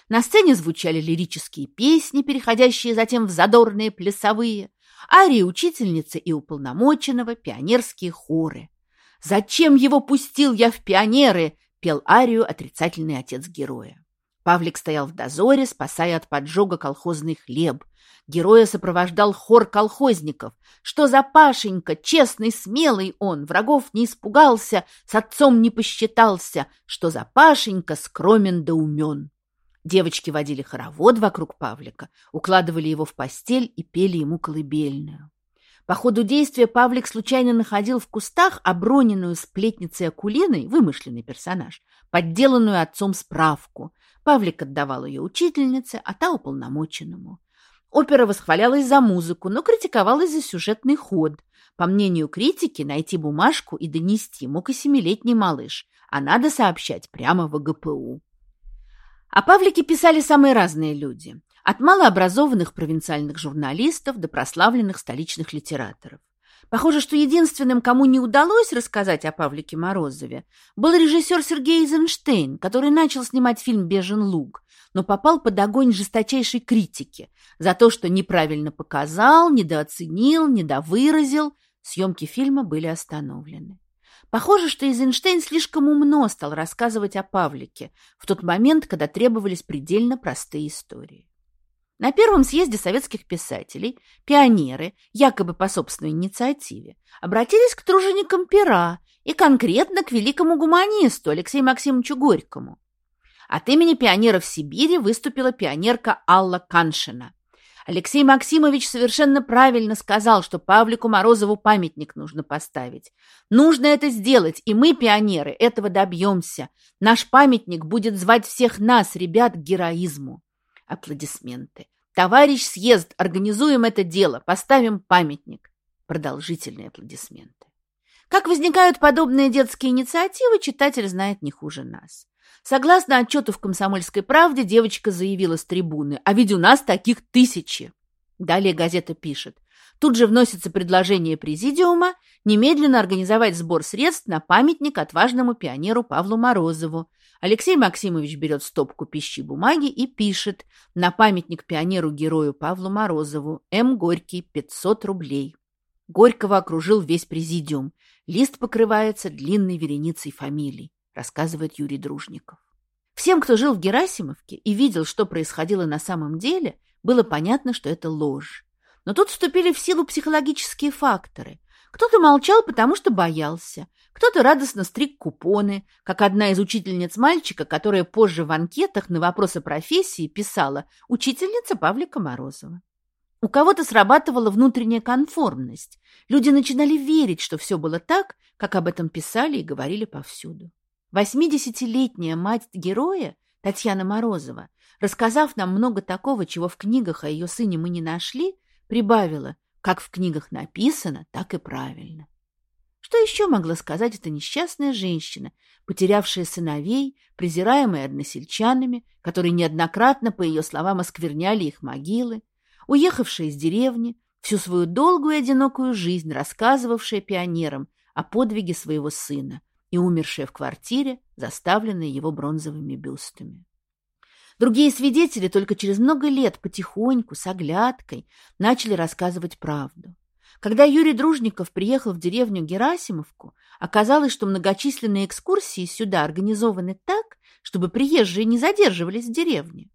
A: На сцене звучали лирические песни, переходящие затем в задорные плясовые, арии учительницы и уполномоченного, пионерские хоры. «Зачем его пустил я в пионеры?» – пел арию отрицательный отец героя. Павлик стоял в дозоре, спасая от поджога колхозный хлеб. Героя сопровождал хор колхозников. Что за Пашенька, честный, смелый он, врагов не испугался, с отцом не посчитался, что за Пашенька скромен да умен. Девочки водили хоровод вокруг Павлика, укладывали его в постель и пели ему колыбельную. По ходу действия Павлик случайно находил в кустах оброненную сплетницей Акулиной, вымышленный персонаж, подделанную отцом справку. Павлик отдавал ее учительнице, а та уполномоченному. Опера восхвалялась за музыку, но критиковалась за сюжетный ход. По мнению критики, найти бумажку и донести мог и семилетний малыш, а надо сообщать прямо в ГПУ. О Павлике писали самые разные люди, от малообразованных провинциальных журналистов до прославленных столичных литераторов. Похоже, что единственным, кому не удалось рассказать о Павлике Морозове, был режиссер Сергей Эйзенштейн, который начал снимать фильм «Бежен луг», но попал под огонь жесточайшей критики за то, что неправильно показал, недооценил, недовыразил. Съемки фильма были остановлены. Похоже, что Эйзенштейн слишком умно стал рассказывать о Павлике в тот момент, когда требовались предельно простые истории. На первом съезде советских писателей пионеры, якобы по собственной инициативе, обратились к труженикам пера и конкретно к великому гуманисту Алексею Максимовичу Горькому. От имени пионеров Сибири выступила пионерка Алла Каншина. Алексей Максимович совершенно правильно сказал, что Павлику Морозову памятник нужно поставить. Нужно это сделать, и мы, пионеры, этого добьемся. Наш памятник будет звать всех нас, ребят, к героизму. Аплодисменты. Товарищ съезд, организуем это дело, поставим памятник. Продолжительные аплодисменты. Как возникают подобные детские инициативы, читатель знает не хуже нас. Согласно отчету в «Комсомольской правде», девочка заявила с трибуны, а ведь у нас таких тысячи. Далее газета пишет. Тут же вносится предложение президиума немедленно организовать сбор средств на памятник отважному пионеру Павлу Морозову. Алексей Максимович берет стопку пищи бумаги и пишет на памятник пионеру-герою Павлу Морозову М. Горький 500 рублей. Горького окружил весь президиум. Лист покрывается длинной вереницей фамилий рассказывает Юрий Дружников. Всем, кто жил в Герасимовке и видел, что происходило на самом деле, было понятно, что это ложь. Но тут вступили в силу психологические факторы. Кто-то молчал, потому что боялся, кто-то радостно стриг купоны, как одна из учительниц мальчика, которая позже в анкетах на вопросы профессии писала «Учительница Павлика Морозова». У кого-то срабатывала внутренняя конформность. Люди начинали верить, что все было так, как об этом писали и говорили повсюду. Восьмидесятилетняя мать героя, Татьяна Морозова, рассказав нам много такого, чего в книгах о ее сыне мы не нашли, прибавила, как в книгах написано, так и правильно. Что еще могла сказать эта несчастная женщина, потерявшая сыновей, презираемая односельчанами, которые неоднократно, по ее словам, оскверняли их могилы, уехавшая из деревни, всю свою долгую и одинокую жизнь рассказывавшая пионерам о подвиге своего сына, и умершая в квартире, заставленной его бронзовыми бюстами. Другие свидетели только через много лет потихоньку, с оглядкой, начали рассказывать правду. Когда Юрий Дружников приехал в деревню Герасимовку, оказалось, что многочисленные экскурсии сюда организованы так, чтобы приезжие не задерживались в деревне.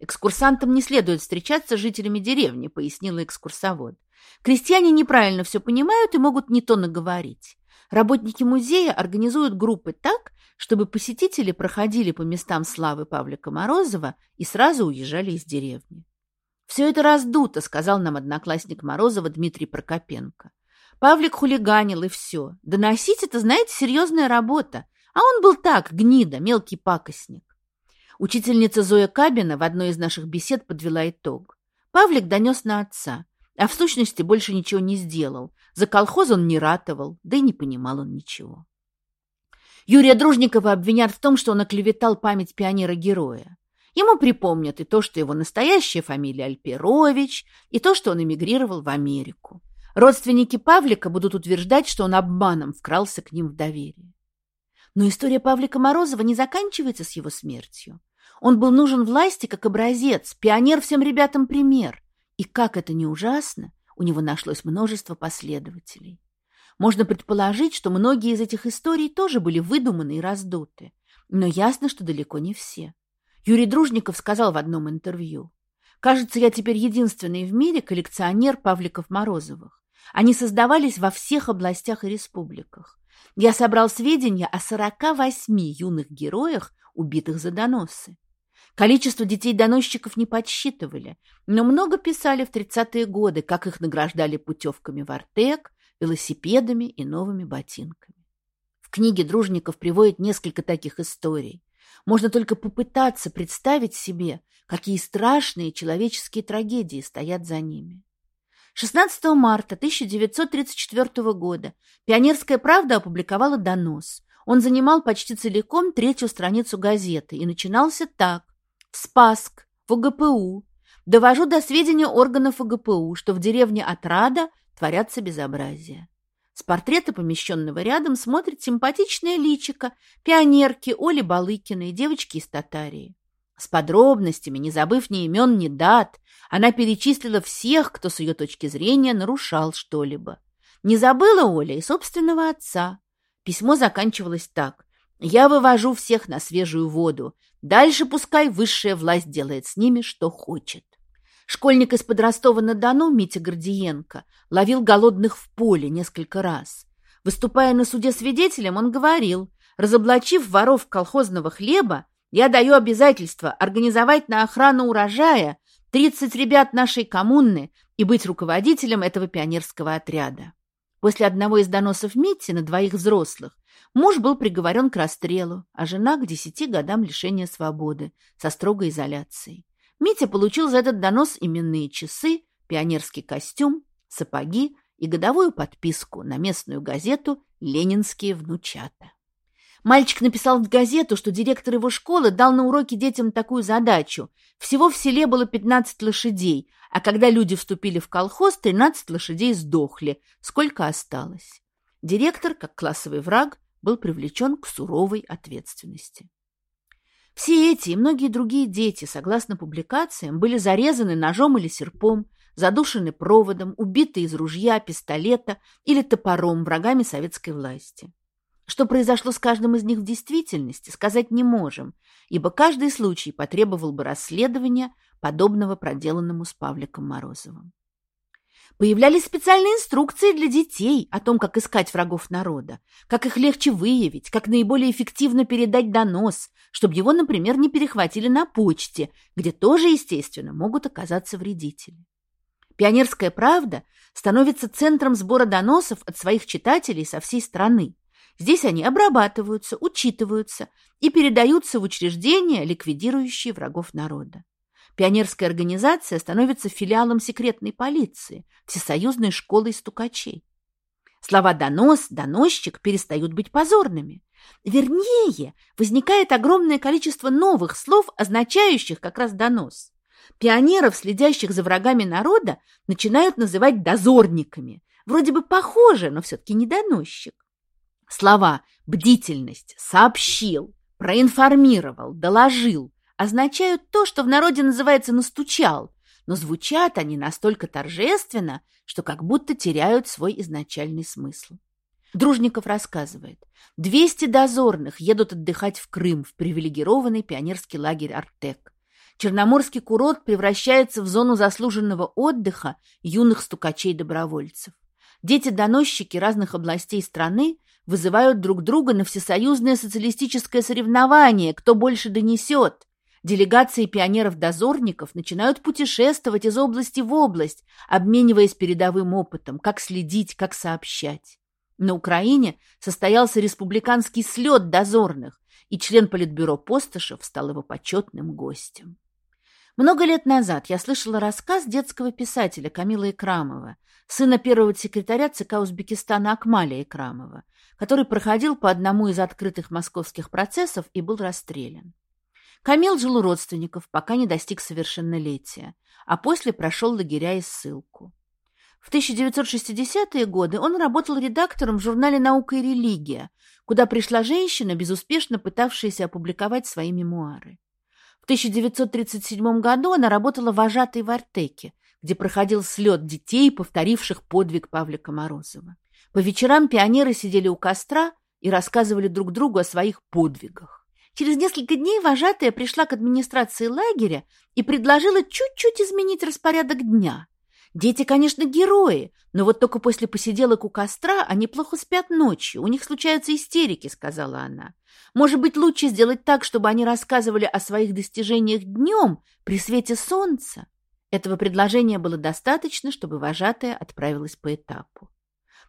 A: Экскурсантам не следует встречаться с жителями деревни, пояснила экскурсовод. Крестьяне неправильно все понимают и могут не то наговорить. Работники музея организуют группы так, чтобы посетители проходили по местам славы Павлика Морозова и сразу уезжали из деревни. «Все это раздуто», — сказал нам одноклассник Морозова Дмитрий Прокопенко. «Павлик хулиганил, и все. Доносить это, знаете, серьезная работа. А он был так, гнида, мелкий пакостник». Учительница Зоя Кабина в одной из наших бесед подвела итог. Павлик донес на отца, а в сущности больше ничего не сделал, за колхоз он не ратовал, да и не понимал он ничего. Юрия Дружникова обвинят в том, что он оклеветал память пионера-героя. Ему припомнят и то, что его настоящая фамилия Альперович, и то, что он эмигрировал в Америку. Родственники Павлика будут утверждать, что он обманом вкрался к ним в доверие. Но история Павлика Морозова не заканчивается с его смертью. Он был нужен власти как образец, пионер всем ребятам пример. И как это не ужасно, у него нашлось множество последователей. Можно предположить, что многие из этих историй тоже были выдуманы и раздуты. Но ясно, что далеко не все. Юрий Дружников сказал в одном интервью. «Кажется, я теперь единственный в мире коллекционер Павликов-Морозовых. Они создавались во всех областях и республиках. Я собрал сведения о 48 юных героях, убитых за доносы. Количество детей-доносчиков не подсчитывали, но много писали в 30-е годы, как их награждали путевками в Артек, велосипедами и новыми ботинками. В книге Дружников приводит несколько таких историй. Можно только попытаться представить себе, какие страшные человеческие трагедии стоят за ними. 16 марта 1934 года «Пионерская правда» опубликовала донос. Он занимал почти целиком третью страницу газеты и начинался так в Спасск, в ОГПУ. Довожу до сведения органов ОГПУ, что в деревне Отрада творятся безобразия. С портрета, помещенного рядом, смотрит симпатичная личика пионерки Оли Балыкиной, девочки из Татарии. С подробностями, не забыв ни имен, ни дат, она перечислила всех, кто с ее точки зрения нарушал что-либо. Не забыла Оля и собственного отца. Письмо заканчивалось так. «Я вывожу всех на свежую воду. Дальше пускай высшая власть делает с ними, что хочет». Школьник из под Ростова-на-Дону, Митя Гордиенко, ловил голодных в поле несколько раз. Выступая на суде свидетелем, он говорил, разоблачив воров колхозного хлеба, я даю обязательство организовать на охрану урожая 30 ребят нашей коммуны и быть руководителем этого пионерского отряда. После одного из доносов Митти на двоих взрослых муж был приговорен к расстрелу, а жена к десяти годам лишения свободы со строгой изоляцией. Митя получил за этот донос именные часы, пионерский костюм, сапоги и годовую подписку на местную газету «Ленинские внучата». Мальчик написал в газету, что директор его школы дал на уроки детям такую задачу. Всего в селе было 15 лошадей, а когда люди вступили в колхоз, 13 лошадей сдохли. Сколько осталось? Директор, как классовый враг, был привлечен к суровой ответственности. Все эти и многие другие дети, согласно публикациям, были зарезаны ножом или серпом, задушены проводом, убиты из ружья, пистолета или топором врагами советской власти. Что произошло с каждым из них в действительности, сказать не можем, ибо каждый случай потребовал бы расследования, подобного проделанному с Павликом Морозовым. Появлялись специальные инструкции для детей о том, как искать врагов народа, как их легче выявить, как наиболее эффективно передать донос, чтобы его, например, не перехватили на почте, где тоже, естественно, могут оказаться вредители. «Пионерская правда» становится центром сбора доносов от своих читателей со всей страны. Здесь они обрабатываются, учитываются и передаются в учреждения, ликвидирующие врагов народа. Пионерская организация становится филиалом секретной полиции, всесоюзной школой стукачей. Слова «донос», «доносчик» перестают быть позорными. Вернее, возникает огромное количество новых слов, означающих как раз «донос». Пионеров, следящих за врагами народа, начинают называть дозорниками. Вроде бы похоже, но все-таки не доносчик. Слова «бдительность», «сообщил», «проинформировал», «доложил» означают то, что в народе называется «настучал», но звучат они настолько торжественно, что как будто теряют свой изначальный смысл. Дружников рассказывает, 200 дозорных едут отдыхать в Крым, в привилегированный пионерский лагерь «Артек». Черноморский курорт превращается в зону заслуженного отдыха юных стукачей-добровольцев. Дети-доносчики разных областей страны вызывают друг друга на всесоюзное социалистическое соревнование, кто больше донесет. Делегации пионеров-дозорников начинают путешествовать из области в область, обмениваясь передовым опытом, как следить, как сообщать. На Украине состоялся республиканский слет дозорных, и член Политбюро Постышев стал его почетным гостем. Много лет назад я слышала рассказ детского писателя Камила Икрамова, сына первого секретаря ЦК Узбекистана Акмаля Икрамова, который проходил по одному из открытых московских процессов и был расстрелян. Камил жил у родственников, пока не достиг совершеннолетия, а после прошел лагеря и ссылку. В 1960-е годы он работал редактором в журнале «Наука и религия», куда пришла женщина, безуспешно пытавшаяся опубликовать свои мемуары. В 1937 году она работала вожатой в Артеке, где проходил слет детей, повторивших подвиг Павлика Морозова. По вечерам пионеры сидели у костра и рассказывали друг другу о своих подвигах. Через несколько дней вожатая пришла к администрации лагеря и предложила чуть-чуть изменить распорядок дня. Дети, конечно, герои, но вот только после посиделок у костра они плохо спят ночью, у них случаются истерики, сказала она. Может быть, лучше сделать так, чтобы они рассказывали о своих достижениях днем при свете солнца? Этого предложения было достаточно, чтобы вожатая отправилась по этапу.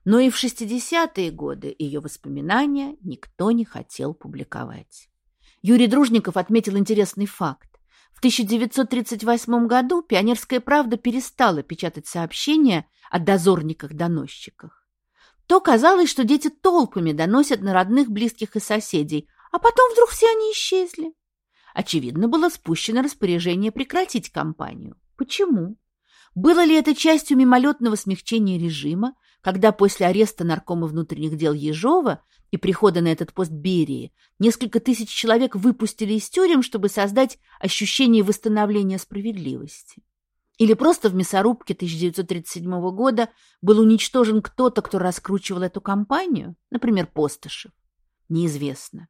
A: Но и в 60-е годы ее воспоминания никто не хотел публиковать. Юрий Дружников отметил интересный факт. В 1938 году «Пионерская правда» перестала печатать сообщения о дозорниках-доносчиках. То казалось, что дети толпами доносят на родных, близких и соседей, а потом вдруг все они исчезли. Очевидно, было спущено распоряжение прекратить кампанию. Почему? Было ли это частью мимолетного смягчения режима, когда после ареста наркома внутренних дел Ежова и прихода на этот пост Берии несколько тысяч человек выпустили из тюрем, чтобы создать ощущение восстановления справедливости? Или просто в мясорубке 1937 года был уничтожен кто-то, кто раскручивал эту кампанию, например, Постышев? Неизвестно.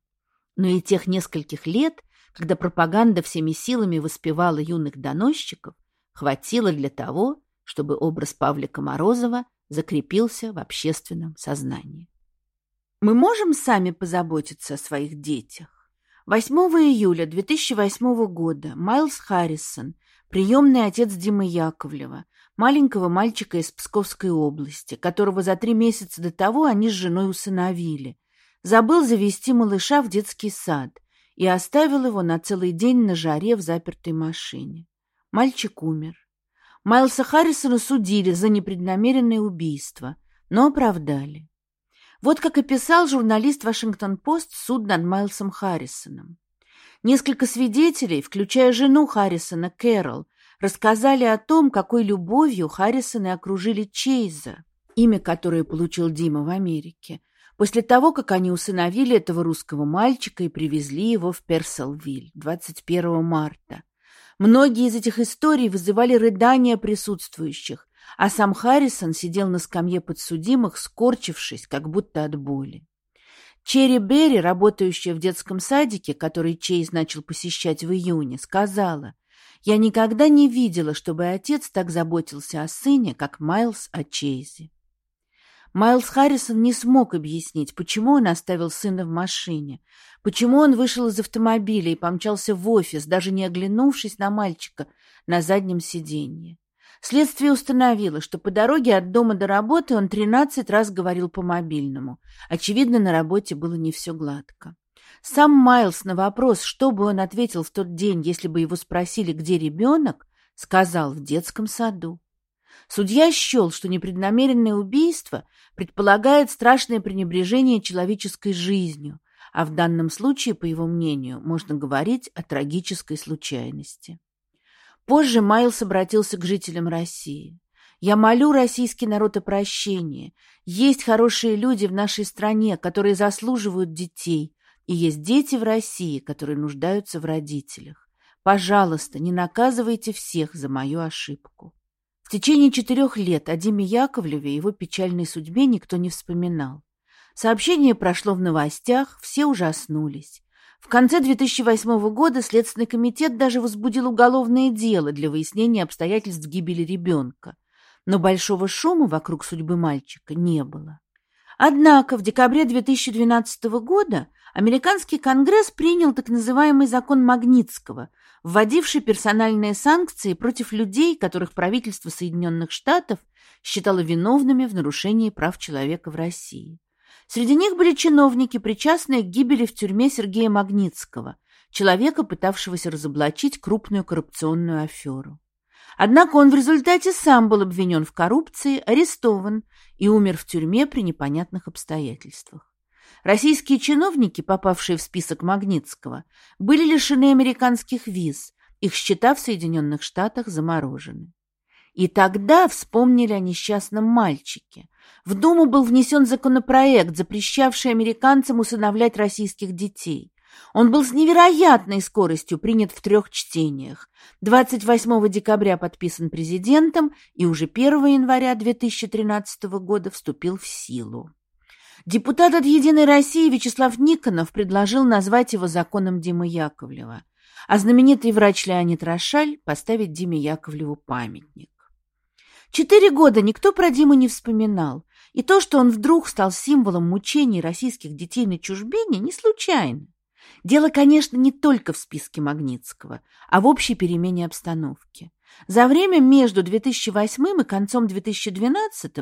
A: Но и тех нескольких лет, когда пропаганда всеми силами воспевала юных доносчиков, хватило для того, чтобы образ Павлика Морозова закрепился в общественном сознании. Мы можем сами позаботиться о своих детях. 8 июля 2008 года Майлз Харрисон – приемный отец Димы Яковлева, маленького мальчика из Псковской области, которого за три месяца до того они с женой усыновили, забыл завести малыша в детский сад и оставил его на целый день на жаре в запертой машине. Мальчик умер. Майлса Харрисона судили за непреднамеренное убийство, но оправдали. Вот как описал журналист «Вашингтон-Пост» суд над Майлсом Харрисоном. Несколько свидетелей, включая жену Харрисона, Кэрол, рассказали о том, какой любовью Харрисоны окружили Чейза, имя которое получил Дима в Америке, после того, как они усыновили этого русского мальчика и привезли его в Перселвиль 21 марта. Многие из этих историй вызывали рыдания присутствующих, а сам Харрисон сидел на скамье подсудимых, скорчившись, как будто от боли. Черри Берри, работающая в детском садике, который Чейз начал посещать в июне, сказала, «Я никогда не видела, чтобы отец так заботился о сыне, как Майлз о Чейзе». Майлз Харрисон не смог объяснить, почему он оставил сына в машине, почему он вышел из автомобиля и помчался в офис, даже не оглянувшись на мальчика на заднем сиденье. Следствие установило, что по дороге от дома до работы он 13 раз говорил по мобильному. Очевидно, на работе было не все гладко. Сам Майлз на вопрос, что бы он ответил в тот день, если бы его спросили, где ребенок, сказал «в детском саду». Судья счел, что непреднамеренное убийство предполагает страшное пренебрежение человеческой жизнью, а в данном случае, по его мнению, можно говорить о трагической случайности. Позже Майлз обратился к жителям России. «Я молю российский народ о прощении. Есть хорошие люди в нашей стране, которые заслуживают детей, и есть дети в России, которые нуждаются в родителях. Пожалуйста, не наказывайте всех за мою ошибку». В течение четырех лет о Диме Яковлеве и его печальной судьбе никто не вспоминал. Сообщение прошло в новостях, все ужаснулись. В конце 2008 года Следственный комитет даже возбудил уголовное дело для выяснения обстоятельств гибели ребенка. Но большого шума вокруг судьбы мальчика не было. Однако в декабре 2012 года американский конгресс принял так называемый закон Магнитского, вводивший персональные санкции против людей, которых правительство Соединенных Штатов считало виновными в нарушении прав человека в России. Среди них были чиновники, причастные к гибели в тюрьме Сергея Магнитского, человека, пытавшегося разоблачить крупную коррупционную аферу. Однако он в результате сам был обвинен в коррупции, арестован и умер в тюрьме при непонятных обстоятельствах. Российские чиновники, попавшие в список Магнитского, были лишены американских виз, их счета в Соединенных Штатах заморожены. И тогда вспомнили о несчастном мальчике. В Думу был внесен законопроект, запрещавший американцам усыновлять российских детей. Он был с невероятной скоростью принят в трех чтениях. 28 декабря подписан президентом и уже 1 января 2013 года вступил в силу. Депутат от «Единой России» Вячеслав Никонов предложил назвать его законом Димы Яковлева, а знаменитый врач Леонид Рошаль поставить Диме Яковлеву памятник. Четыре года никто про Диму не вспоминал, и то, что он вдруг стал символом мучений российских детей на чужбине, не случайно. Дело, конечно, не только в списке Магнитского, а в общей перемене обстановки. За время между 2008 и концом 2012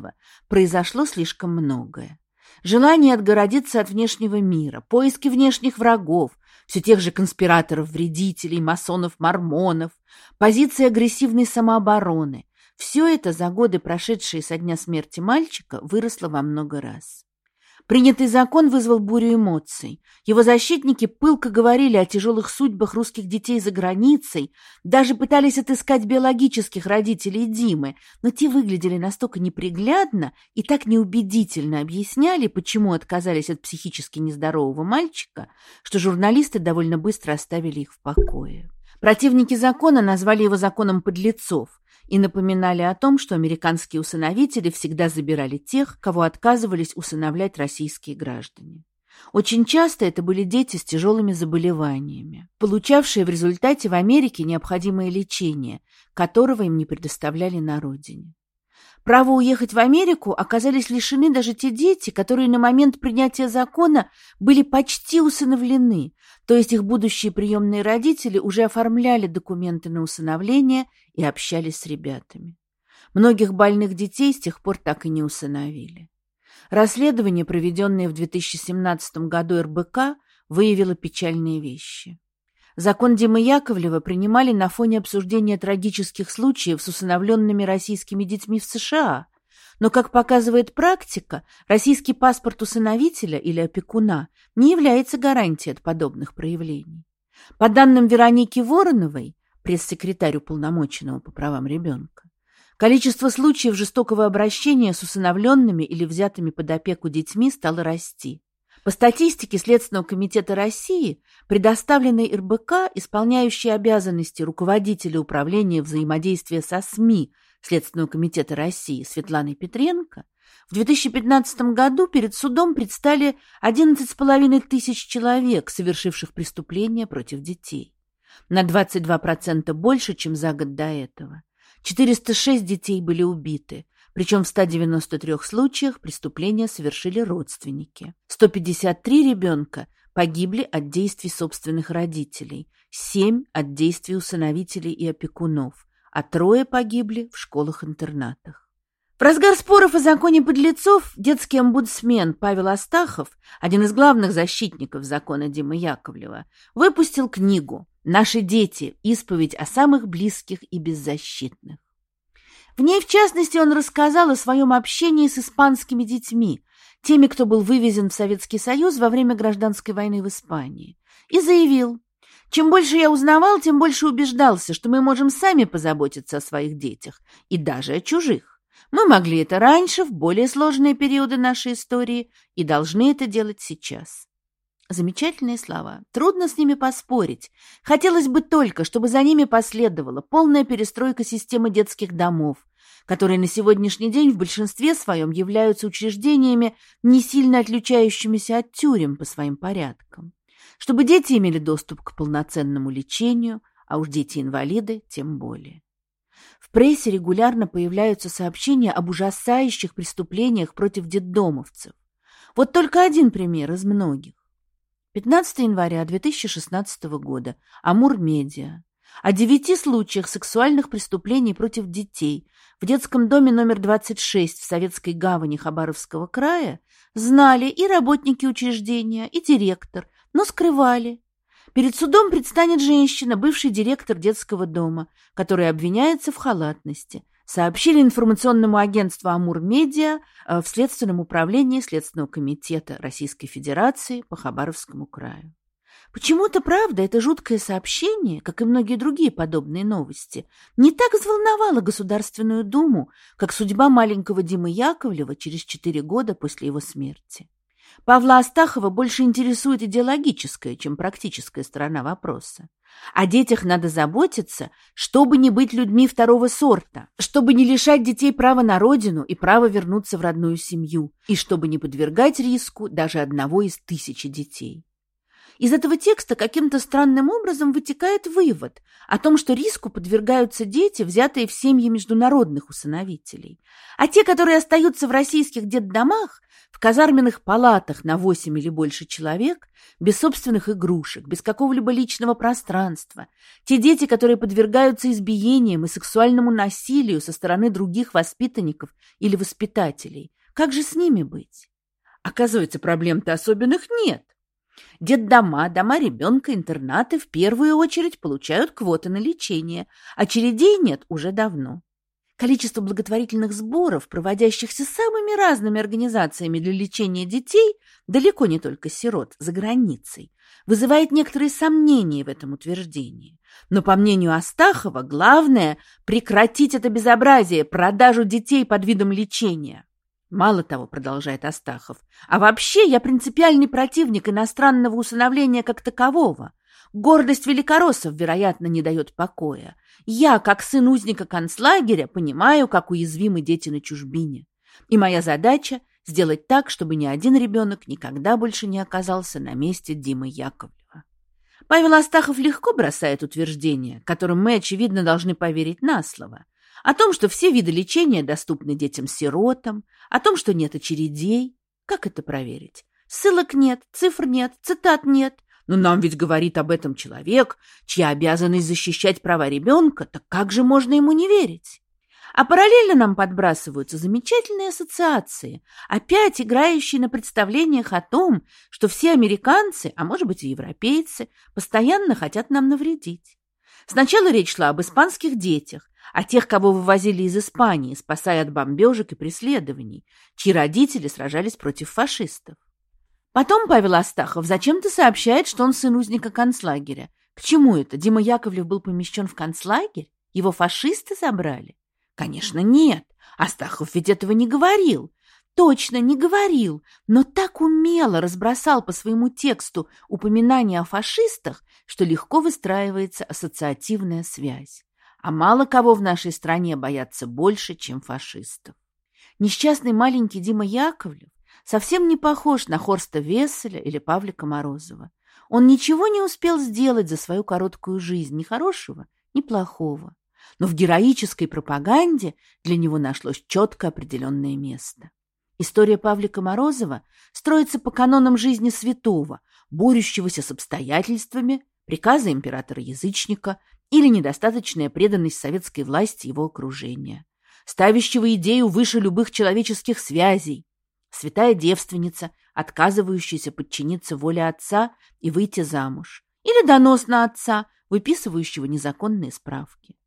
A: произошло слишком многое. Желание отгородиться от внешнего мира, поиски внешних врагов, все тех же конспираторов-вредителей, масонов-мормонов, позиции агрессивной самообороны, все это за годы, прошедшие со дня смерти мальчика, выросло во много раз. Принятый закон вызвал бурю эмоций. Его защитники пылко говорили о тяжелых судьбах русских детей за границей, даже пытались отыскать биологических родителей Димы, но те выглядели настолько неприглядно и так неубедительно объясняли, почему отказались от психически нездорового мальчика, что журналисты довольно быстро оставили их в покое. Противники закона назвали его законом подлецов, и напоминали о том, что американские усыновители всегда забирали тех, кого отказывались усыновлять российские граждане. Очень часто это были дети с тяжелыми заболеваниями, получавшие в результате в Америке необходимое лечение, которого им не предоставляли на родине. Право уехать в Америку оказались лишены даже те дети, которые на момент принятия закона были почти усыновлены, то есть их будущие приемные родители уже оформляли документы на усыновление и общались с ребятами. Многих больных детей с тех пор так и не усыновили. Расследование, проведенное в 2017 году РБК, выявило печальные вещи. Закон Димы Яковлева принимали на фоне обсуждения трагических случаев с усыновленными российскими детьми в США. Но, как показывает практика, российский паспорт усыновителя или опекуна не является гарантией от подобных проявлений. По данным Вероники Вороновой, пресс-секретарь уполномоченного по правам ребенка, количество случаев жестокого обращения с усыновленными или взятыми под опеку детьми стало расти. По статистике Следственного комитета России, предоставленной РБК, исполняющей обязанности руководителя управления взаимодействия со СМИ Следственного комитета России Светланой Петренко, в 2015 году перед судом предстали 11,5 тысяч человек, совершивших преступления против детей. На 22% больше, чем за год до этого. 406 детей были убиты, причем в 193 случаях преступления совершили родственники. 153 ребенка погибли от действий собственных родителей, 7 от действий усыновителей и опекунов, а трое погибли в школах-интернатах. В разгар споров о законе подлецов детский омбудсмен Павел Астахов, один из главных защитников закона Димы Яковлева, выпустил книгу «Наши дети. Исповедь о самых близких и беззащитных». В ней, в частности, он рассказал о своем общении с испанскими детьми, теми, кто был вывезен в Советский Союз во время гражданской войны в Испании, и заявил, чем больше я узнавал, тем больше убеждался, что мы можем сами позаботиться о своих детях, и даже о чужих. Мы могли это раньше, в более сложные периоды нашей истории, и должны это делать сейчас. Замечательные слова. Трудно с ними поспорить. Хотелось бы только, чтобы за ними последовала полная перестройка системы детских домов, которые на сегодняшний день в большинстве своем являются учреждениями, не сильно отличающимися от тюрем по своим порядкам. Чтобы дети имели доступ к полноценному лечению, а уж дети-инвалиды тем более. В прессе регулярно появляются сообщения об ужасающих преступлениях против детдомовцев. Вот только один пример из многих. 15 января 2016 года. Амур-Медиа. О девяти случаях сексуальных преступлений против детей в детском доме номер 26 в Советской гавани Хабаровского края знали и работники учреждения, и директор, но скрывали. Перед судом предстанет женщина, бывший директор детского дома, которая обвиняется в халатности – сообщили информационному агентству «Амур-Медиа» э, в Следственном управлении Следственного комитета Российской Федерации по Хабаровскому краю. Почему-то, правда, это жуткое сообщение, как и многие другие подобные новости, не так взволновало Государственную Думу, как судьба маленького Димы Яковлева через четыре года после его смерти. Павла Астахова больше интересует идеологическая, чем практическая сторона вопроса. О детях надо заботиться, чтобы не быть людьми второго сорта, чтобы не лишать детей права на родину и права вернуться в родную семью, и чтобы не подвергать риску даже одного из тысячи детей. Из этого текста каким-то странным образом вытекает вывод о том, что риску подвергаются дети, взятые в семьи международных усыновителей. А те, которые остаются в российских детдомах, в казарменных палатах на восемь или больше человек, без собственных игрушек, без какого-либо личного пространства, те дети, которые подвергаются избиениям и сексуальному насилию со стороны других воспитанников или воспитателей, как же с ними быть? Оказывается, проблем-то особенных нет. Детдома, дома ребенка, интернаты в первую очередь получают квоты на лечение, а очередей нет уже давно. Количество благотворительных сборов, проводящихся самыми разными организациями для лечения детей, далеко не только сирот, за границей, вызывает некоторые сомнения в этом утверждении. Но, по мнению Астахова, главное – прекратить это безобразие, продажу детей под видом лечения. Мало того, продолжает Астахов, а вообще я принципиальный противник иностранного усыновления как такового. Гордость великороссов, вероятно, не дает покоя. Я, как сын узника концлагеря, понимаю, как уязвимы дети на чужбине. И моя задача – сделать так, чтобы ни один ребенок никогда больше не оказался на месте Димы Яковлева. Павел Астахов легко бросает утверждение, которым мы, очевидно, должны поверить на слово, о том, что все виды лечения доступны детям-сиротам, о том, что нет очередей. Как это проверить? Ссылок нет, цифр нет, цитат нет. Но нам ведь говорит об этом человек, чья обязанность защищать права ребенка, так как же можно ему не верить? А параллельно нам подбрасываются замечательные ассоциации, опять играющие на представлениях о том, что все американцы, а может быть и европейцы, постоянно хотят нам навредить. Сначала речь шла об испанских детях, о тех, кого вывозили из Испании, спасая от бомбежек и преследований, чьи родители сражались против фашистов. Потом Павел Астахов зачем-то сообщает, что он сын узника концлагеря. К чему это? Дима Яковлев был помещен в концлагерь? Его фашисты забрали? Конечно, нет. Астахов ведь этого не говорил. Точно, не говорил, но так умело разбросал по своему тексту упоминания о фашистах, что легко выстраивается ассоциативная связь. А мало кого в нашей стране боятся больше, чем фашистов. Несчастный маленький Дима Яковлев совсем не похож на Хорста Весселя или Павлика Морозова. Он ничего не успел сделать за свою короткую жизнь, ни хорошего, ни плохого но в героической пропаганде для него нашлось четко определенное место. История Павлика Морозова строится по канонам жизни святого, борющегося с обстоятельствами, приказа императора-язычника или недостаточная преданность советской власти его окружения, ставящего идею выше любых человеческих связей, святая девственница, отказывающаяся подчиниться воле отца и выйти замуж, или донос на отца, выписывающего незаконные справки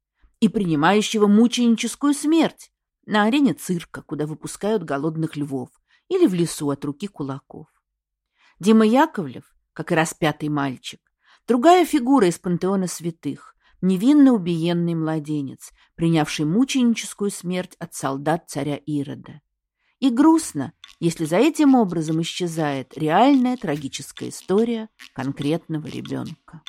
A: и принимающего мученическую смерть на арене цирка, куда выпускают голодных львов, или в лесу от руки кулаков. Дима Яковлев, как и распятый мальчик, другая фигура из пантеона святых, невинно убиенный младенец, принявший мученическую смерть от солдат царя Ирода. И грустно, если за этим образом исчезает реальная трагическая история конкретного ребенка.